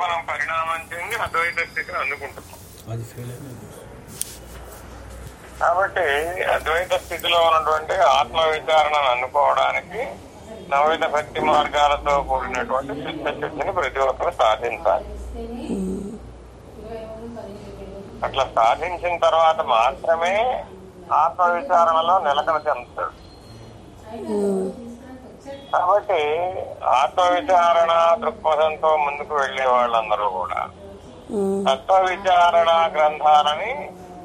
మనం పరిణామం చెంది అద్వైత స్థితిని అందుకుంటున్నాం. కాబట్టి అద్వైత స్థితిలో ఉన్నటువంటి ఆత్మ విచారణను అందుకోవడానికి నవవిధ భక్తి మార్గాలతో కూడినటువంటి చిత్తశుద్ధిని ప్రతి ఒక్కరు సాధించాలి. అట్లా సాధించిన తర్వాత మాత్రమే ఆత్మ విచారణలో నిలకడ చెందుతాడు. కాబట్టి ఆత్మ విచారణ దృక్పథంతో ముందుకు వెళ్ళే వాళ్ళందరూ కూడా. తత్వ విచారణ గ్రంథాలని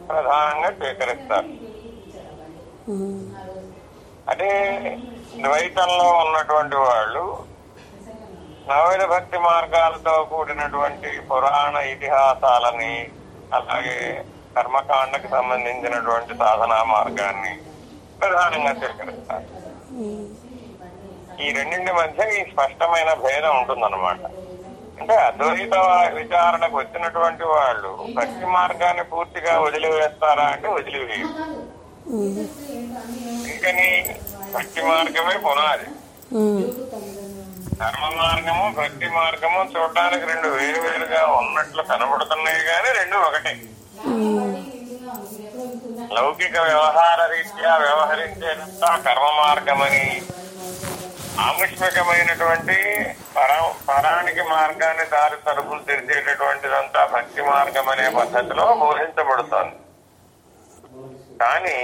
ప్రధానంగా స్వీకరిస్తారు. అదే ద్వైతంలో ఉన్నటువంటి వాళ్ళు నవవిధ భక్తి మార్గాలతో కూడినటువంటి పురాణ ఇతిహాసాలని అలాగే కర్మకాండకి సంబంధించినటువంటి సాధనా మార్గాన్ని ప్రధానంగా స్వీకరిస్తారు. ఈ రెండింటి మధ్య ఈ స్పష్టమైన భేదం ఉంటుందన్నమాట. అంటే అద్వైత విచారణకు వచ్చినటువంటి వాళ్ళు భక్తి మార్గాన్ని పూర్తిగా వదిలివేస్తారా అంటే వదిలివేయరు. ఎందుకని భక్తి మార్గమే పునాది. ధర్మ మార్గము భక్తి మార్గము చూడడానికి రెండు వేరు వేరుగా ఉన్నట్లు కనబడుతున్నాయి కానీ రెండు ఒకటే. లౌకిక వ్యవహార రీత్యా వ్యవహరించేదంతా కర్మ మార్గమని ఆకస్మికమైనటువంటి పరా పరానికి మార్గాన్ని దారి తలుపులు తెరిచేటటువంటిదంతా భక్తి మార్గం అనే పద్ధతిలో బోధించబడుతోంది. కానీ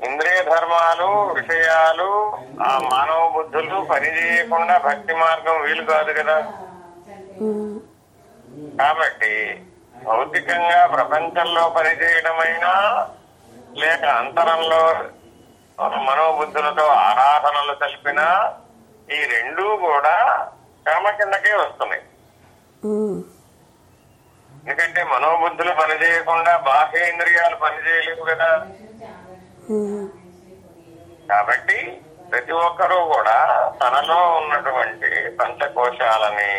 ఇంద్రియ ధర్మాలు విషయాలు ఆ మానవ బుద్ధులు పనిచేయకుండా భక్తి మార్గం వీలు కాదు కదా. కాబట్టి భౌతికంగా ప్రపంచంలో పనిచేయడమైనా లేక అంతరంలో మనోబుద్ధులతో ఆరాధనలు తెలిపినా ఈ రెండూ కూడా కర్మ కిందకే వస్తున్నాయి. ఎందుకంటే మనోబుద్ధులు పనిచేయకుండా బాహ్య ఇంద్రియాలు పనిచేయలేవు కదా. కాబట్టి ప్రతి ఒక్కరూ కూడా తనలో ఉన్నటువంటి పంచకోశాలని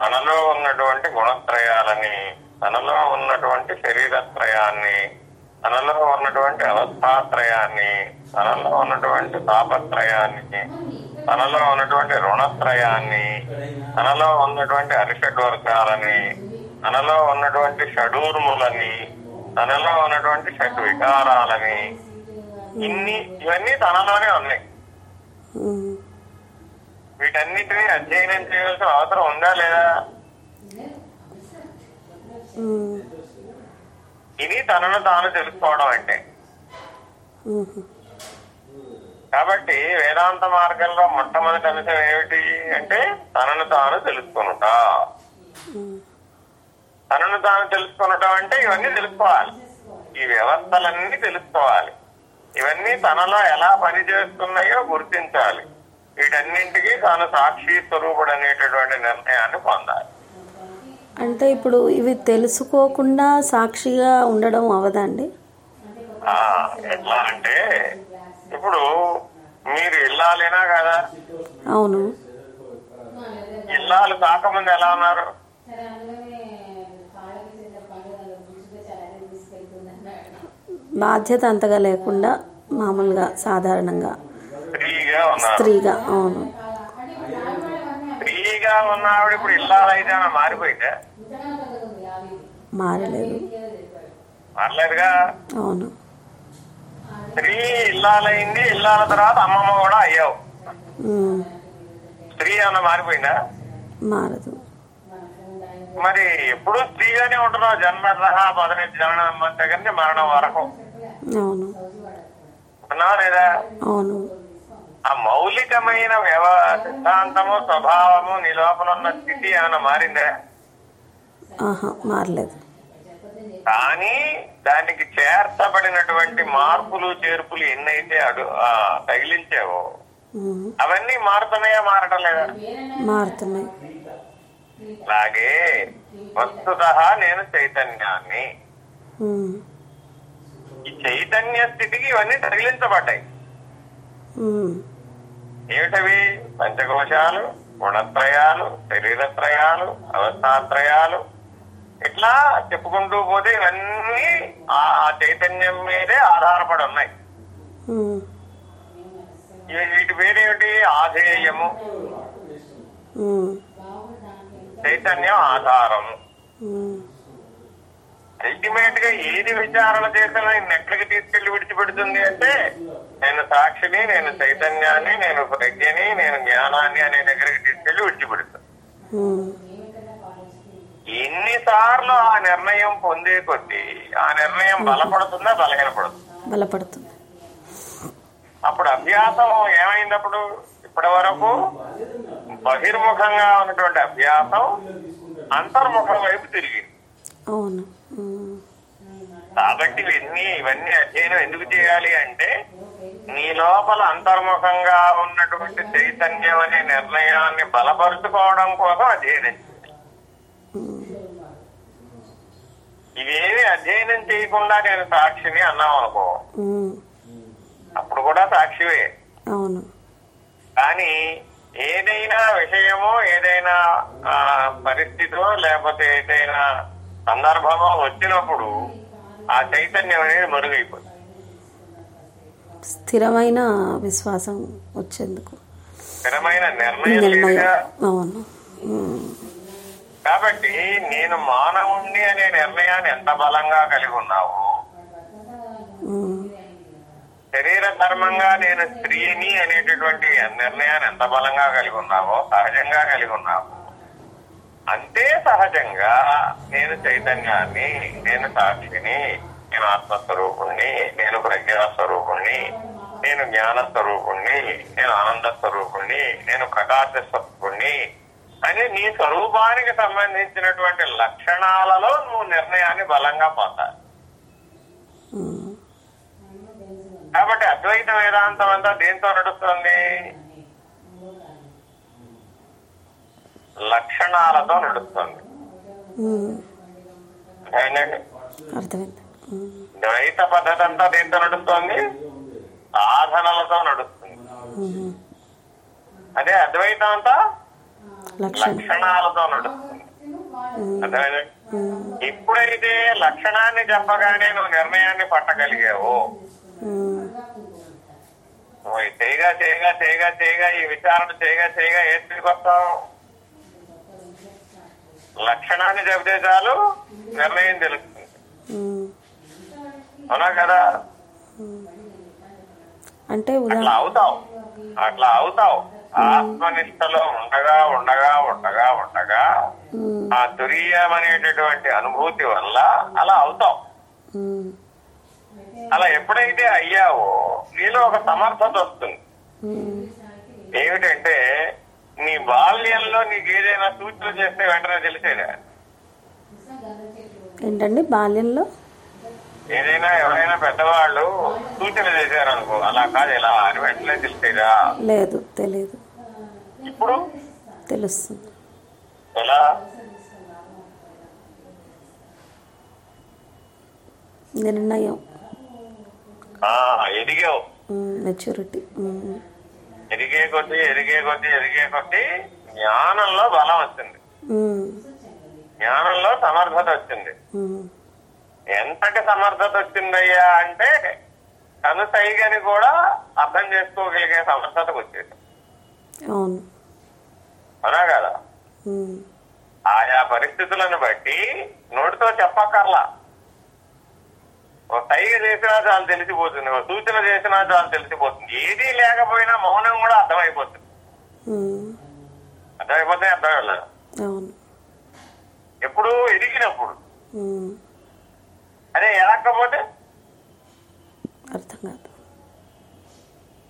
తనలో ఉన్నటువంటి గుణత్రయాలని తనలో ఉన్నటువంటి శరీరత్రయాన్ని తనలో ఉన్నటువంటి అవస్థాత్రయాన్ని తనలో ఉన్నటువంటి తాపత్రయాన్ని తనలో ఉన్నటువంటి రుణత్రయాన్ని తనలో ఉన్నటువంటి అరిషడ్ వర్గాలని తనలో ఉన్నటువంటి షడూర్ములని తనలో ఉన్నటువంటి షడ్ వికారాలని ఇన్ని ఇవన్నీ తనలోనే ఉన్నాయి. వీటన్నిటిని అధ్యయనం చేయాల్సిన అవసరం ఉందా లేదా? ఇది తనను తాను తెలుసుకోవడం అంటే. కాబట్టి వేదాంత మార్గంలో మొట్టమొదటి అంశం ఏమిటి అంటే తనను తాను తెలుసుకొనుట. తనను తాను తెలుసుకొనటం అంటే ఇవన్నీ తెలుసుకోవాలి. ఈ వ్యవస్థలన్నీ తెలుసుకోవాలి. ఇవన్నీ తనలో ఎలా పనిచేస్తున్నాయో గుర్తించాలి. వీటన్నింటికి తాను సాక్షి స్వరూపుడు అనేటటువంటి నిర్ణయాన్ని పొందాలి. అంటే ఇప్పుడు ఇవి తెలుసుకోకుండా సాక్షిగా ఉండడం అవదండి ఎట్లా అంటే ఇప్పుడు మీరు ఇల్లాలేనా కదా? అవును. ఇల్లాలు కాకముందు ఎలా ఉన్నారు? బాధ్యత అంతగా లేకుండా మామూలుగా సాధారణంగా స్త్రీగా అవును. ఫ్రీగా ఉన్న ఆవిడ ఇప్పుడు ఇల్లాలైతే మారిపోయిందా? మారలేదు. మారలేదుగా? అవును. స్త్రీ ఇల్లాలైంది ఇల్లాల తర్వాత అమ్మమ్మ కూడా అయ్యావు. స్త్రీ ఏమన్నా మారిపోయిందా? మారదు. మరి ఎప్పుడు స్త్రీగానే ఉంటున్నావు జన్మ సహా మొదటి జననం దగ్గర నుంచి మరణం వరకు. అవును. ఉన్నావా లేదా? అవును. ఆ మౌలికమైన వ్యవ సిద్ధాంతము స్వభావము నీ లోపల ఉన్న స్థితి ఏమైనా మారిందా? మారలేదు. కానీ దానికి చేర్చబడినటువంటి మార్పులు చేర్పులు ఎన్నైతే అడు ఆ, తగిలించావో అవన్నీ మారుతున్నాయా మారటం లేదా మారుతున్నాయి. అలాగే వస్తుత నేను చైతన్యాన్ని. ఈ చైతన్య స్థితికి ఇవన్నీ తగిలించబడ్డాయి. ఏమిటవి? పంచకోశాలు గుణత్రయాలు శరీరత్రయాలు అవస్థాత్రయాలు ఇట్లా చెప్పుకుంటూ పోతే ఇవన్నీ ఆ ఆ చైతన్యం మీదే ఆధారపడి ఉన్నాయి. వీటి పేరేమిటి? ఆధేయము. చైతన్యం ఆధారము. అల్టిమేట్గా ఏది విచారణ చేసినా నేను ఎక్కడికి తీసుకెళ్ళి విడిచిపెడుతుంది అంటే నేను సాక్షిని నేను చైతన్యాన్ని నేను ప్రజ్ఞని నేను జ్ఞానాన్ని అనే దగ్గరికి తీసుకెళ్ళి విడిచిపెడుతుంది. ఎన్నిసార్లు ఆ నిర్ణయం పొందే కొద్దీ ఆ నిర్ణయం బలపడుతుందా బలహీనపడుతుందా బలపడుతుంది. అప్పుడు అభ్యాసం ఏమైందప్పుడు? ఇప్పటి వరకు బహిర్ముఖంగా ఉన్నటువంటి అభ్యాసం అంతర్ముఖం వైపు తిరిగింది. అవును. కాబట్టి ఇవన్నీ ఇవన్నీ అధ్యయనం ఎందుకు చేయాలి అంటే నీ లోపల అంతర్ముఖంగా ఉన్నటువంటి చైతన్యం అనే నిర్ణయాన్ని బలపరుచుకోవడం కోసం అధ్యయనం ఇవేమి అధ్యయనం చేయకుండా నేను సాక్షిని అన్నాం అనుకో. అప్పుడు కూడా సాక్షివే. అవును. కానీ ఏదైనా విషయమో ఏదైనా పరిస్థితో లేకపోతే ఏదైనా సందర్భమో వచ్చినప్పుడు ఆ చైతన్యం అనేది మరుగైపోతుంది. స్థిరమైన విశ్వాసం వచ్చేందుకు. స్థిరమైన నిర్ణయం అవును. కాబట్టి నేను మానవుణ్ణి అనే నిర్ణయాన్ని ఎంత బలంగా కలిగి ఉన్నావు శరీర ధర్మంగా నేను స్త్రీని అనేటటువంటి నిర్ణయాన్ని ఎంత బలంగా కలిగి ఉన్నావో సహజంగా కలిగి ఉన్నావు. అంతే సహజంగా నేను చైతన్యాన్ని నేను సాక్షిని నేను ఆత్మస్వరూపుణ్ణి నేను ప్రజ్ఞా స్వరూపుణ్ణి నేను జ్ఞాన స్వరూపుణ్ణి నేను ఆనంద స్వరూపుణ్ణి నేను ప్రకాశ స్వరూపుణ్ణి అని నీ స్వరూపానికి సంబంధించినటువంటి లక్షణాలలో నువ్వు నిర్ణయాన్ని బలంగా పొందాలి. కాబట్టి అద్వైత వేదాంతం అంతా దేంతో నడుస్తుంది? లక్షణాలతో నడుస్తుంది. ద్వైత పద్ధతి అంతా దేంతో నడుస్తుంది? సాధనలతో నడుస్తుంది. అదే అద్వైతం అంతా లక్షణాలతో నడుస్తుంది. అర్థమైందండి ఎప్పుడైతే లక్షణాన్ని చెప్పగానే నువ్వు నిర్ణయాన్ని పట్టగలిగావో. నువ్వు చేయగా చేయగా చేయగా చేయగా ఈ విచారణ చేయగా చేయగా ఏ స్థితికి వస్తావు లక్షణాన్ని చెబితే చాలు నిర్ణయం తెలుస్తుంది. అవునా కదా? అంటే అట్లా అవుతావు. అట్లా అవుతావు. ఆత్మనిష్టలో ఉండగా ఉండగా ఉండగా ఉండగా ఆ తురీయం అనేటటువంటి అనుభూతి వల్ల అలా అవుతావు ఉమ్, అలా ఎప్పుడైతే అయ్యావో నీలో ఒక సమర్థత వస్తుంది. ఏమిటంటే నీ బాల్యంలో నీకు ఏదైనా సూచన చేస్తే వెంటనే తెలిసేదా. ఏంటండి బాల్యంలో? ఏదైనా ఎవరైనా పెద్దవాళ్ళు సూచన చేశారనుకో అలా కాదు ఇలా అని వెంటనే తెలిసేదా? లేదు తెలియదు ఇప్పుడు? తెలుస్తుంది. ఎలా? నిర్ణయం. ఆ, ఎదిగావు. మెచ్యూరిటీ ఎదిగే కొద్దీ ఎదిగే కొద్దీ ఎదిగే కొద్దీ జ్ఞానంలో బలం వచ్చింది. జ్ఞానంలో సమర్థత వచ్చింది. ఎంతటి సమర్థత వచ్చిందయ్యా అంటే కనుసైగని కూడా అర్థం చేసుకోగలిగే సమర్థతకు వచ్చేది అవును. కదా. ఆయా పరిస్థితులను బట్టి నోటితో చెప్పక్కర్లా. ఓ సైగ చేసినా చాలు తెలిసిపోతుంది ఓ సూచన చేసినా చాలు తెలిసిపోతుంది. ఏదీ లేకపోయినా మౌనం కూడా అర్థమైపోతుంది. అర్థమైపోతే అర్థం అవును. ఎప్పుడు ఎదిగినప్పుడు. అదే ఎదక్కపోతే అర్థం కాదు.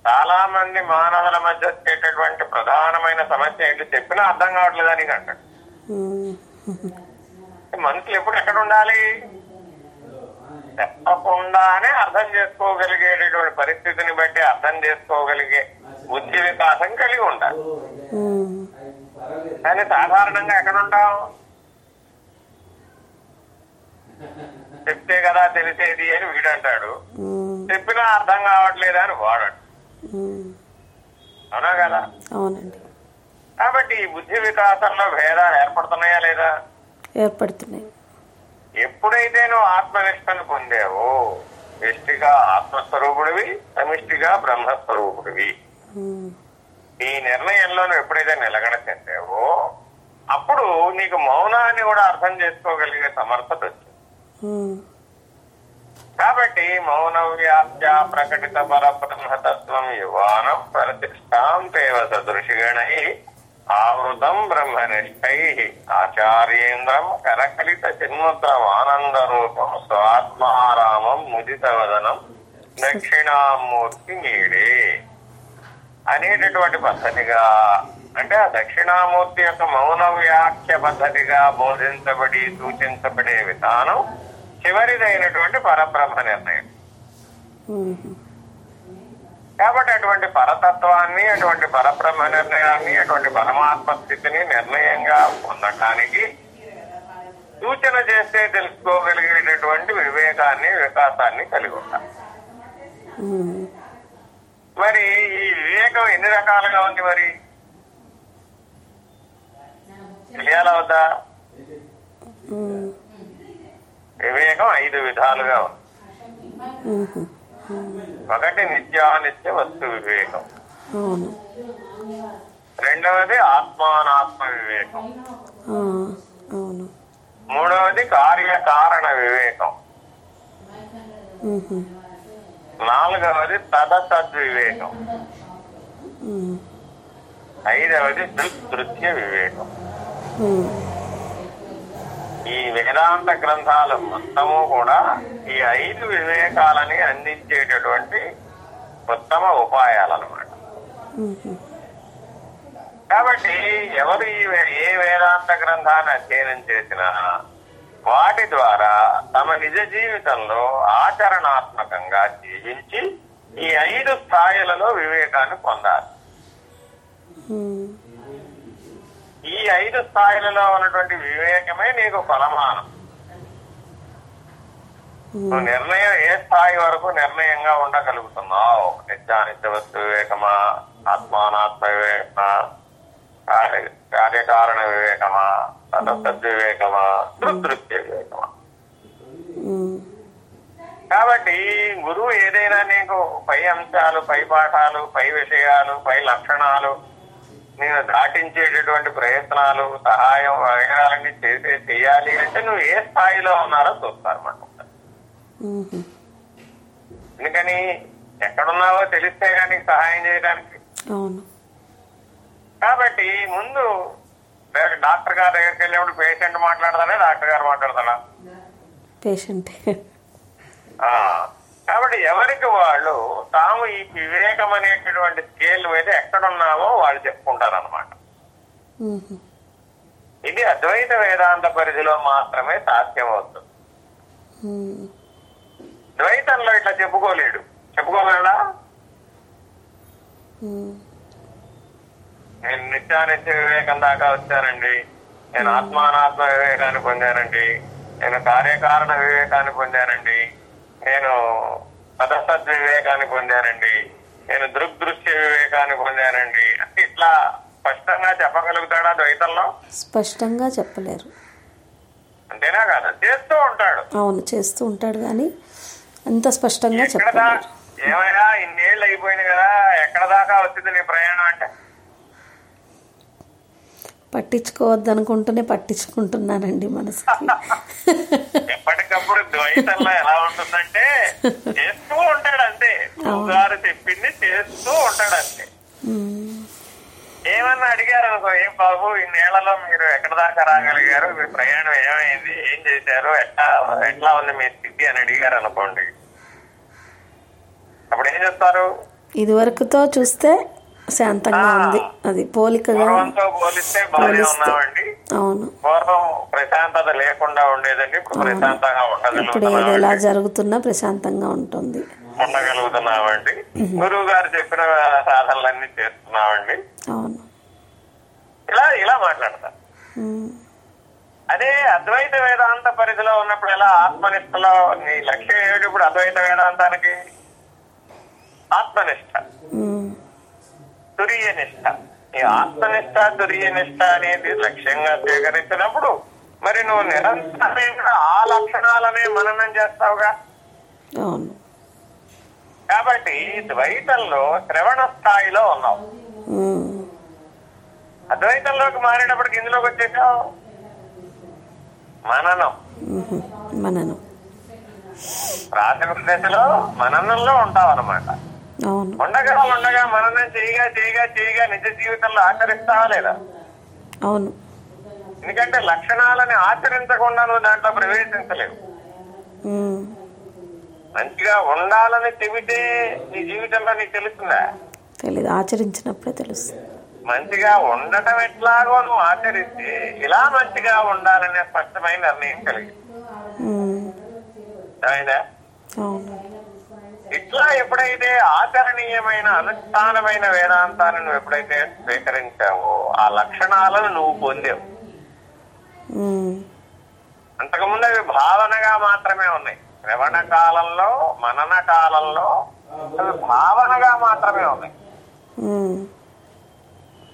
చాలా మంది మానవుల మధ్య వచ్చేటటువంటి ప్రధానమైన సమస్య ఏంటి చెప్పినా అర్థం కావట్లేదు అని అంటాడు మనుషులు ఎప్పుడు ఎక్కడ ఉండాలి? చెప్పకుండానే అర్థం చేసుకోగలిగేటటువంటి పరిస్థితిని బట్టి అర్థం చేసుకోగలిగే బుద్ధి వికాసం కలిగి ఉండాలి. కానీ సాధారణంగా ఎక్కడ ఉంటాం చెప్తే కదా తెలిసేది అని వీడు అంటాడు ఉమ్, చెప్పినా అర్థం కావట్లేదు అని వాడాడు. అవునా కదా? అవునండి. కాబట్టి ఈ బుద్ధి వికాసంలో భేదాలు ఏర్పడుతున్నాయా లేదా? ఏర్పడుతున్నాయి. ఎప్పుడైతే నువ్వు ఆత్మనిష్టను పొందావో వ్యష్టిగా ఆత్మస్వరూపుడివి సమిష్టిగా బ్రహ్మస్వరూపుడివి. ఈ నిర్ణయంలో నువ్వు ఎప్పుడైతే నిలకడ చెందావో అప్పుడు నీకు మౌనాన్ని కూడా అర్థం చేసుకోగలిగే సమర్థత వచ్చింది. కాబట్టి మౌన వ్యాప్య ప్రకటిత పరబ్రహ్మతత్వం యువానం ప్రతిష్టాం దేవ సదృశిగణై ఆవృతం బ్రహ్మనిష్టై ఆచార్యేంద్రం కరకలిత చిన్ముద్రం ఆనంద రూపం స్వాత్మారామం ముదిత వదనం దక్షిణామూర్తి నీడే అనేటటువంటి పద్ధతిగా అంటే ఆ దక్షిణామూర్తి యొక్క మౌన వ్యాఖ్య పద్ధతిగా బోధించబడి సూచించబడే విధానం చివరిదైనటువంటి పరబ్రహ్మ నిర్ణయం. కాబట్టి అటువంటి పరతత్వాన్ని అటువంటి పరబ్రహ్మ నిర్ణయాన్ని అటువంటి పరమాత్మ స్థితిని నిర్ణయంగా పొందటానికి సూచన చేస్తే తెలుసుకోగలిగేటటువంటి వివేకాన్ని వికాసాన్ని కలిగి ఉంటాం. మరి ఈ వివేకం ఎన్ని రకాలుగా ఉంది మరి? తెలియాలా వద్దా? వివేకం ఐదు విధాలుగా ఉంది. ఒకటి నిత్యానిత్య వస్తు వివేకం. రెండవది ఆత్మానాత్మ వివేకం. మూడవది కార్యకారణ వివేకం. నాలుగవది తదసద్వివేకం. ఐదవది దృదృశ్య వివేకం. ఈ వేదాంత గ్రంథాలు మొత్తము కూడా ఈ ఐదు వివేకాలని అందించేటటువంటి ఉత్తమ ఉపాయాలన్నమాట. కాబట్టి ఎవరు ఈ ఏ వేదాంత గ్రంథాన్ని అధ్యయనం చేసినా వాటి ద్వారా తమ నిజ జీవితంలో ఆచరణాత్మకంగా జీవించి ఈ ఐదు స్థాయిలలో వివేకాన్ని పొందాలి. ఈ ఐదు స్థాయిలలో ఉన్నటువంటి వివేకమే నీకు ఫలమానం. నువ్వు నిర్ణయం ఏ స్థాయి వరకు నిర్ణయంగా ఉండగలుగుతున్నావు? నిత్యానిత్య వస్తు వివేకమా? ఆత్మానాత్మ వివేకమా? కార్య- కార్యకారణ వివేకమా? దృదృశ్య వివేకమా? ఉమ్, కాబట్టి గురువు ఏదైనా నీకు పై అంశాలు పై పాఠాలు పై విషయాలు పై లక్షణాలు నేను దాటించేటటువంటి ప్రయత్నాలు సహాయం వగైరాలన్నీ చేసే చేయాలి అంటే నువ్వు ఏ స్థాయిలో ఉన్నారో చూస్తారన్నమాట ఉమ్, ఎందుకని ఎక్కడున్నావో తెలిస్తే కానీ సహాయం చేయడానికి. కాబట్టి ముందు డాక్టర్ గారి దగ్గరికి వెళ్ళినప్పుడు పేషెంట్ మాట్లాడతానే డాక్టర్ గారు మాట్లాడతాడా? పేషెంట్. ఆ, కాబట్టి ఎవరికి వాళ్ళు తాము ఈ వివేకం అనేటటువంటి స్కేల్ మీద ఎక్కడున్నామో వాళ్ళు చెప్పుకుంటారు అనమాట ఇది అద్వైత వేదాంత పరిధిలో మాత్రమే సాధ్యమవుతుంది. ద్వైతంలో ఇట్లా చెప్పుకోలేడు. చెప్పుకోగలడా? నేను నిత్యానిత్య వివేకం దాకా వచ్చానండి. నేను ఆత్మానాత్మ వివేకాన్ని పొందానండి. నేను కార్యకారణ వివేకాన్ని పొందానండి. నేను పదసద్ వివేకాన్ని పొందానండి. నేను దృగ్దృశ్య వివేకాన్ని పొందానండి. అంటే ఇట్లా స్పష్టంగా చెప్పగలుగుతాడా ద్వైతంలో? స్పష్టంగా చెప్పలేరు. అంతేనా కాదా? చేస్తూ ఉంటాడు. అవును చేస్తూ ఉంటాడు కానీ అంత స్పష్టంగా ఎక్కడ దా చెప్పలేరు. ఏమైనా ఇన్నేళ్ళు అయిపోయింది కదా ఎక్కడ దాకా వచ్చింది నీ ప్రయాణం అంటే? పట్టించుకోవద్దనుకుంటూనే పట్టించుకుంటున్నానండి మనసుకి. ఎప్పటికప్పుడు ద్వైతంలో ఎలా ఉంటుందంటే చేస్తూ ఉంటాడు అంతే గారు చెప్పింది చేస్తూ ఉంటాడు అంతే ఏమన్నా అడిగారు అనుకో ఏం బాబు ఈ నేలలో మీరు ఎక్కడ దాకా రాగలిగారు? మీ ప్రయాణం ఏమైంది? ఏం చేశారు? ఎట్లా ఎట్లా ఉంది మీ స్థితి? అని అడిగారు అనుకోండి. అప్పుడు ఏం చెప్తారు? ఇదివరకుతో చూస్తే శాంతంగా ఉంది. అది పోలికగా పోలిస్తే అవును. పూర్వం ప్రశాంతత లేకుండా ఉండేదండి. ఇప్పుడు ప్రశాంతంగా ఇప్పుడు ఏది ఎలా జరుగుతున్నా ప్రశాంతంగా ఉంటుంది. ఉండగలుగుతున్నామండి. గురువు గారు చెప్పిన సాధనలన్నీ చేస్తున్నామండి. అవును. ఇలా ఇలా మాట్లాడతారు ఉమ్, అదే అద్వైత వేదాంత పరిధిలో ఉన్నప్పుడు ఎలా ఆత్మనిష్టలో నీ లక్ష్యం ఏమిటి? ఇప్పుడు అద్వైత వేదాంతానికి ఆత్మనిష్ట. తురియ నిష్ట ఈ ఆత్మనిష్ట తురియ నిష్ట అనేది లక్ష్యంగా స్వీకరించినప్పుడు మరి నువ్వు నిరంతరంగా ఆ లక్షణాలనే మననం చేస్తావుగా? కాబట్టి ద్వైతంలో శ్రవణ స్థాయిలో ఉన్నావు. అద్వైతంలోకి మారేటప్పటికి ఇందులోకి వచ్చేసావు? మననం. మననం. ప్రాథమిక దశలో మననంలో ఉంటావు అనమాట ఉండగా ఉండగా మననం చేయగా చేయగా చేయగా నిజ జీవితంలో ఆచరిస్తావా లేదా? అవును. ఎందుకంటే లక్షణాలని ఆచరించకుండా నువ్వు దాంట్లో ప్రవేశించలేవు. మంచిగా ఉండాలని చెబితే నీ జీవితంలో నీకు తెలుస్తుందా? తెలీదు. ఆచరించినప్పుడే తెలుస్తుంది. మంచిగా ఉండటం ఎట్లాగో నువ్వు ఆచరిస్తే ఇలా మంచిగా ఉండాలనే స్పష్టమైన నిర్ణయం కలిగి మ్మ్. అర్థమైందా? అవును. ఇట్లా ఎప్పుడైతే ఆచరణీయమైన అనుష్ఠానమైన వేదాంతాన్ని నువ్వు ఎప్పుడైతే స్వీకరించావో ఆ లక్షణాలను నువ్వు పొందావు. అంతకుముందు అవి భావనగా మాత్రమే ఉన్నాయి. శ్రవణ కాలంలో మనన కాలంలో అవి భావనగా మాత్రమే ఉన్నాయి.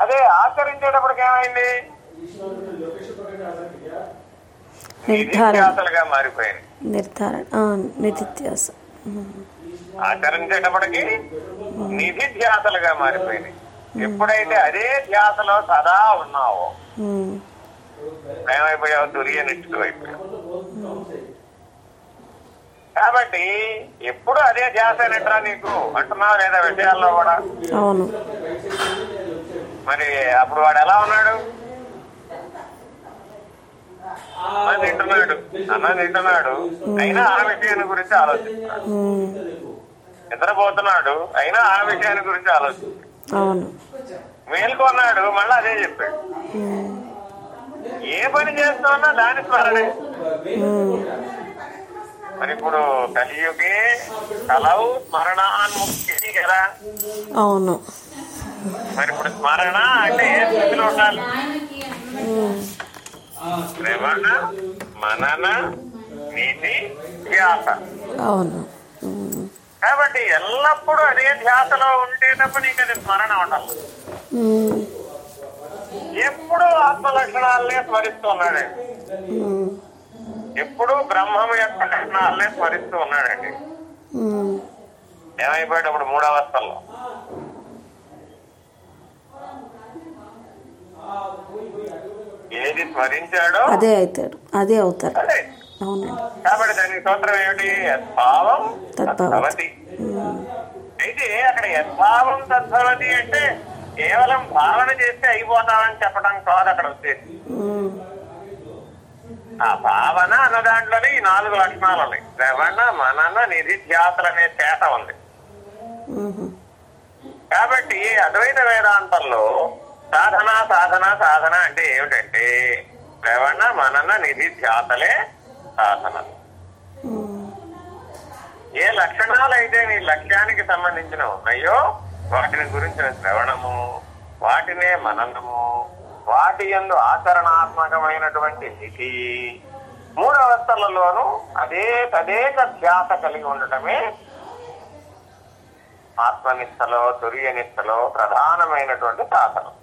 అదే ఆచరించేటప్పటికి ఏమైంది? నిర్ధారణ. మారిపోయింది నిర్ధారణ. మ్మ్. ఆచరించేటప్పటికి నిధి ధ్యాసలుగా మారిపోయింది ఎప్పుడైతే అదే ధ్యాసలో సదా ఉన్నావో. ఏమైపోయావు దుర్యనిష్ఠుడు అయిపోయావు కాబట్టి ఎప్పుడు అదే ధ్యాస అయినట్రా నీకు? అంటున్నావు లేదా విషయాల్లో కూడా? అవును. మరి అప్పుడు వాడు ఎలా ఉన్నాడు? అన్నం తింటున్నాడు అన్నం తింటున్నాడు అయినా ఆ విషయాన్ని గురించి ఆలోచిస్తున్నాడు. నిద్రపోతున్నాడు అయినా ఆ విషయాన్ని గురించి అవును మేల్కొన్నాడు మళ్ళీ అదే చెప్పాడు. ఏ పని చేస్తున్నా దాని స్మరణే. మరి ఇప్పుడు కలియుగే కలవు స్మరణాన్ముక్తి కదా అవును మరి ఇప్పుడు స్మరణ అంటే ఏ స్థితిలో ఉండాలి. శ్రవణ మనన నీతి ధ్యాస అవును. కాబట్టి ఎల్లప్పుడూ అదే ధ్యాసలో ఉంటే తప్ప నీకు అది స్మరణ ఉండాలి. ఎప్పుడు ఆత్మ లక్షణాలనే మ్మ్. ఎప్పుడు బ్రహ్మం యొక్క లక్షణాలనే స్మరిస్తూ ఉన్నాడండి. ఏమైపోయాడు అప్పుడు మూడవస్థల్లో ఏది స్మరించాడో అదే అవుతాడు అదే అవుతారు అదే అవునండి. కాబట్టి దానికి సూత్రం ఏమిటి? యద్భావం తద్భవతి. అయితే అక్కడ యద్భావం తద్భవతి అంటే కేవలం భావన చేస్తే అయిపోతామని చెప్పడం కాదు అక్కడ ఉద్దేశం. ఆ భావన అన్న దాంట్లోనే ఈ నాలుగు లక్షణాలు ఉన్నాయి. శ్రవణ మనన నిధిధ్యాసలు అనే చేత ఉంది. కాబట్టి అద్వైత వేదాంతంలో సాధన సాధన సాధన అంటే ఏమిటంటే శ్రవణ మనన నిధిధ్యాసలే సాధన. ఏ లక్షణాలు అయితే నీ లక్ష్యానికి సంబంధించిన ఉన్నాయో వాటిని గురించిన శ్రవణము వాటినే మననము వాటి యందు ఆచరణాత్మకమైనటువంటి స్థితి మూడు అవస్థలలోనూ అదే తదేక ధ్యాస కలిగి ఉండటమే ఆత్మనిష్టలో తుర్యనిష్టలో ప్రధానమైనటువంటి సాధనం.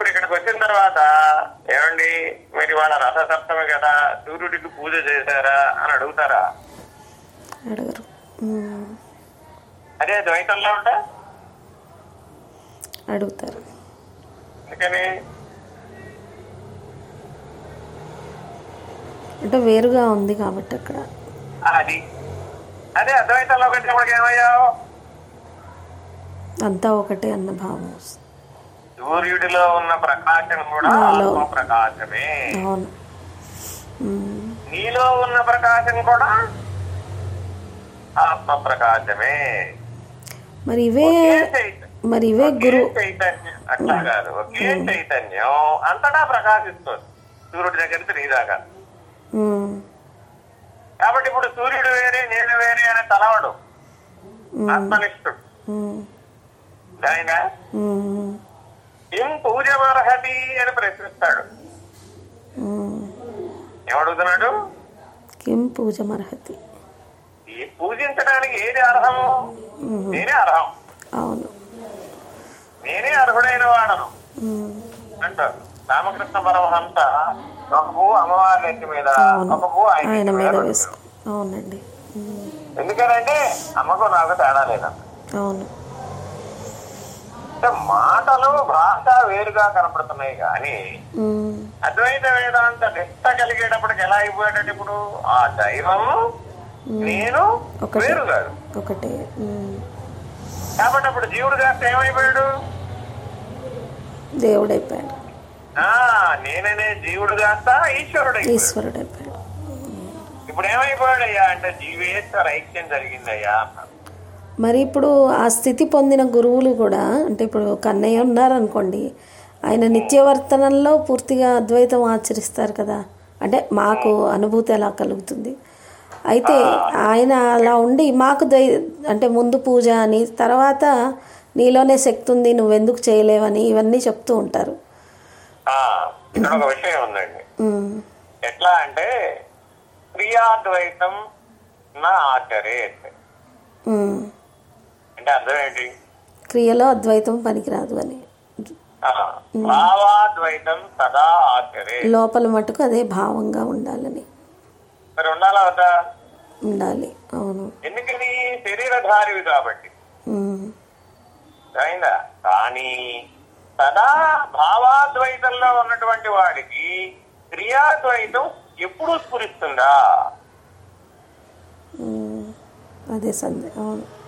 ఇప్పుడు ఇక్కడికి వచ్చిన తర్వాత ఏమండి మీరు వాళ్ళ రథసప్తమి కదా సూర్యుడికి పూజ చేశారా అని అడుగుతారా? అడగరు. అదే ద్వైతంలో ఉంటా? అడుగుతారు. అందుకని అంటే వేరుగా ఉంది కాబట్టి అక్కడ. అది. అదే వచ్చినప్పటికి ఏమయ్యావు? అంతా ఒకటే అన్న భావం వస్తుంది. సూర్యుడిలో ఉన్న ప్రకాశం కూడా. ఆత్మ ప్రకాశమే. నీలో ఉన్న ప్రకాశం కూడా ఆత్మ ప్రకాశమే మరి ఇవే. మరి ఇవే గురు చైతన్యం. అట్లా కాదు. ఒకే చైతన్యం అంతటా ప్రకాశిస్తుంది. సూర్యుడి దగ్గర నుంచి నీ దాకా. కాబట్టి ఇప్పుడు సూర్యుడు వేరే నేను వేరే అనే తలవడు. ఆత్మనిష్ఠుడు. ఏం పూజమర్హతి అని ప్రశ్నిస్తాడు. ఏమడుగుతున్నాడు? కిం పూజమర్హతి ఈ పూజించడానికి ఏది అర్హము? నేనే అర్హం. అవును. నేనే అర్హుడైన వాడను. అంటారు. రామకృష్ణ పరమహంస ఒక పువ్వు అమ్మవారి నెత్తి మీద ఒక పువ్వు ఆయన మీద అవునండి. ఎందుకనంటే అమ్మకు నాకు తేడా లేదంట. అవును. అంటే మాటలు భాష వేరుగా కనపడుతున్నాయి కానీ అద్వైత వేదాంత నిష్ట కలిగేటప్పటికి ఎలా అయిపోయాడంటే ఇప్పుడు? ఆ దైవం నేను. వేరు కాదు ఒకటే. కాబట్టి అప్పుడు జీవుడు కాస్త ఏమైపోయాడు? దేవుడైపోయాడు. ఆ నేననే జీవుడు కాస్త ఈశ్వరుడు ఈశ్వరుడు అయిపోయాడు ఇప్పుడు ఏమైపోయాడయ్యా? అంటే జీవేశ్వర ఐక్యం జరిగిందయ్యా. అన్నాడు. మరి ఇప్పుడు ఆ స్థితి పొందిన గురువులు కూడా అంటే ఇప్పుడు కన్నయ్య ఉన్నారనుకోండి ఆయన నిత్యవర్తనంలో పూర్తిగా అద్వైతం ఆచరిస్తారు కదా. అంటే మాకు అనుభూతి ఎలా కలుగుతుంది. అయితే ఆయన అలా ఉండి మాకు దై అంటే ముందు పూజ అని తర్వాత నీలోనే శక్తి ఉంది నువ్వెందుకు చేయలేవని ఇవన్నీ చెప్తూ ఉంటారు. ఇక్కడ ఒక విషయం ఉందండి. ఎట్లా అంటే క్రియాద్వైతం నా. అంటే అర్థం ఏంటి? క్రియలో అద్వైతం పనికిరాదు అని. భావాద్వైతం సదా ఆచరే. లోపల మటుకు అదే భావంగా ఉండాలని. మరి ఉండాలా వద్దా? ఉండాలి అవును. ఎందుకని? శరీరధారివి కాబట్టి. అయిందా కానీ సదా భావాద్వైతంలో ఉన్నటువంటి వాడికి క్రియాద్వైతం ఎప్పుడు స్ఫురిస్తుందా. అదే సందే అవును.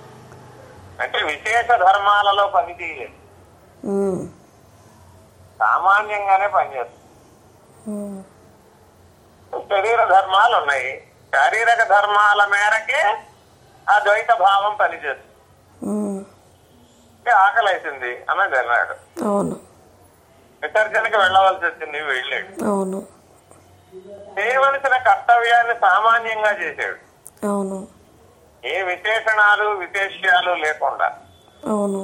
అంటే విశేష ధర్మాలలో పనిచేయలేదు ఉమ్, సామాన్యంగానే పనిచేస్తుంది శరీర ధర్మాలు ఉన్నాయి. శారీరక ధర్మాల మేరకే ఆ ద్వైత భావం పనిచేస్తుంది. ఆకలేసింది అన్నది అన్నాడు అవును. విసర్జనకి వెళ్ళవలసి వచ్చింది వెళ్ళాడు. అవును. చేయవలసిన కర్తవ్యాన్ని సామాన్యంగా చేశాడు. అవును. ఏ విశేషణాలు విశేష్యాలు లేకుండా. అవును.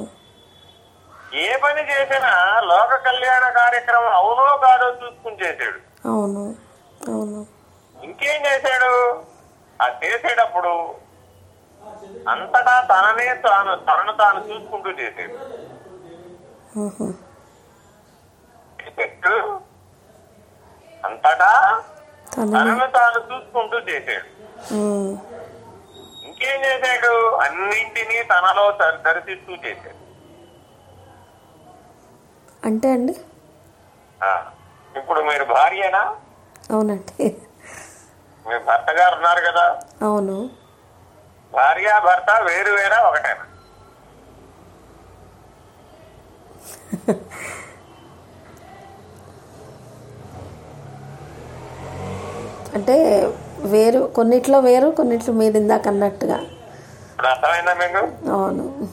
ఏ పని చేసినా లోక కళ్యాణ కార్యక్రమం అవునో కాదో చూసుకుని చేశాడు అవును. అవును. ఇంకేం చేశాడు ఆ చేసేటప్పుడు అంతటా తననే తాను తనను తాను చూసుకుంటూ చేశాడు. అంతటా తనని తనను తాను చూసుకుంటూ చేశాడు ఇంకేం చేశాడు? అన్నింటినీ తనలో దర్- దర్శిస్తూ చేశాడు. అంటే అండి? ఇప్పుడు మీరు భార్యేనా? అవునండి. మీ భర్త గారు ఉన్నారు కదా? అవును. భార్య భర్త వేరు వేరా ఒకటేనా? అంటే వేరు కొన్నిట్లో వేరు కొన్నిట్లో మీరు ఇందాక అన్నట్టుగా. అవును.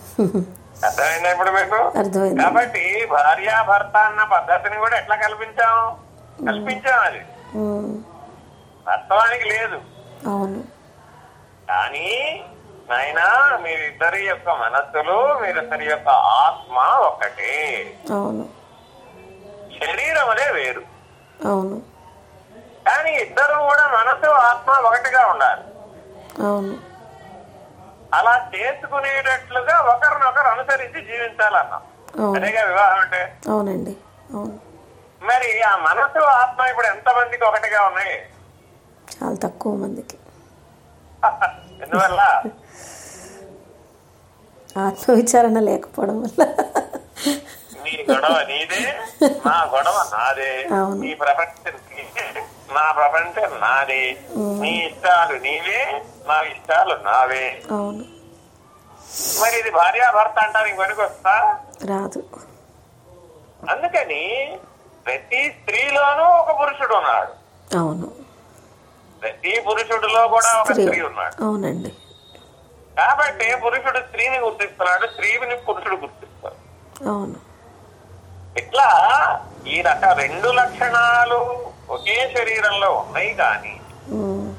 అర్థమైందా ఇప్పుడు మీకు? అర్థమైంది. కాబట్టి భార్య భర్త అన్న పద్ధతిని కూడా ఎట్లా కల్పించాం? కల్పించాం అది. వాస్తవానికి లేదు. అవును. కానీ నాయనా మీరిద్దరి యొక్క మనస్సులు మీరిద్దరి యొక్క ఆత్మ ఒకటే. అవును. శరీరం అదే వేరు. అవును. కానీ ఇద్దరు కూడా మనసు ఆత్మ ఒకటిగా ఉండాలి. అవును. అలా చేసుకునేటట్లుగా ఒకరినొకరు అనుసరించి జీవించాలన్నాం. అదేగా వివాహం అంటే? అవునండి. అవును. మరి ఆ మనసు ఆత్మ ఇప్పుడు ఎంత మందికి ఒకటిగా ఉన్నాయి? చాలా తక్కువ మందికి. ఎందువల్ల? ఆత్మవిచారణ లేకపోవడం వల్ల. నీ గొడవ నీదే నా గొడవ నాదే. అవును. నీ ప్రపంచం నీదే నా ప్రపంచం నాదే. నీ ఇష్టాలు నీవే నా ఇష్టాలు నావే. మరి ఇది భార్యాభర్త అంటారు ఇంకొనికి వస్తా? రాదు. అందుకని ప్రతి స్త్రీలోనూ ఒక పురుషుడు ఉన్నాడు. అవును. ప్రతి పురుషుడిలో కూడా ఒక స్త్రీ. స్త్రీ ఉన్నాడు. అవునండి. కాబట్టి పురుషుడు స్త్రీని గుర్తిస్తున్నాడు స్త్రీని పురుషుడు గుర్తిస్తాడు. అవును. ఇట్లా ఈ రక రెండు లక్షణాలు ఒకే శరీరంలో ఉన్నాయి కానీ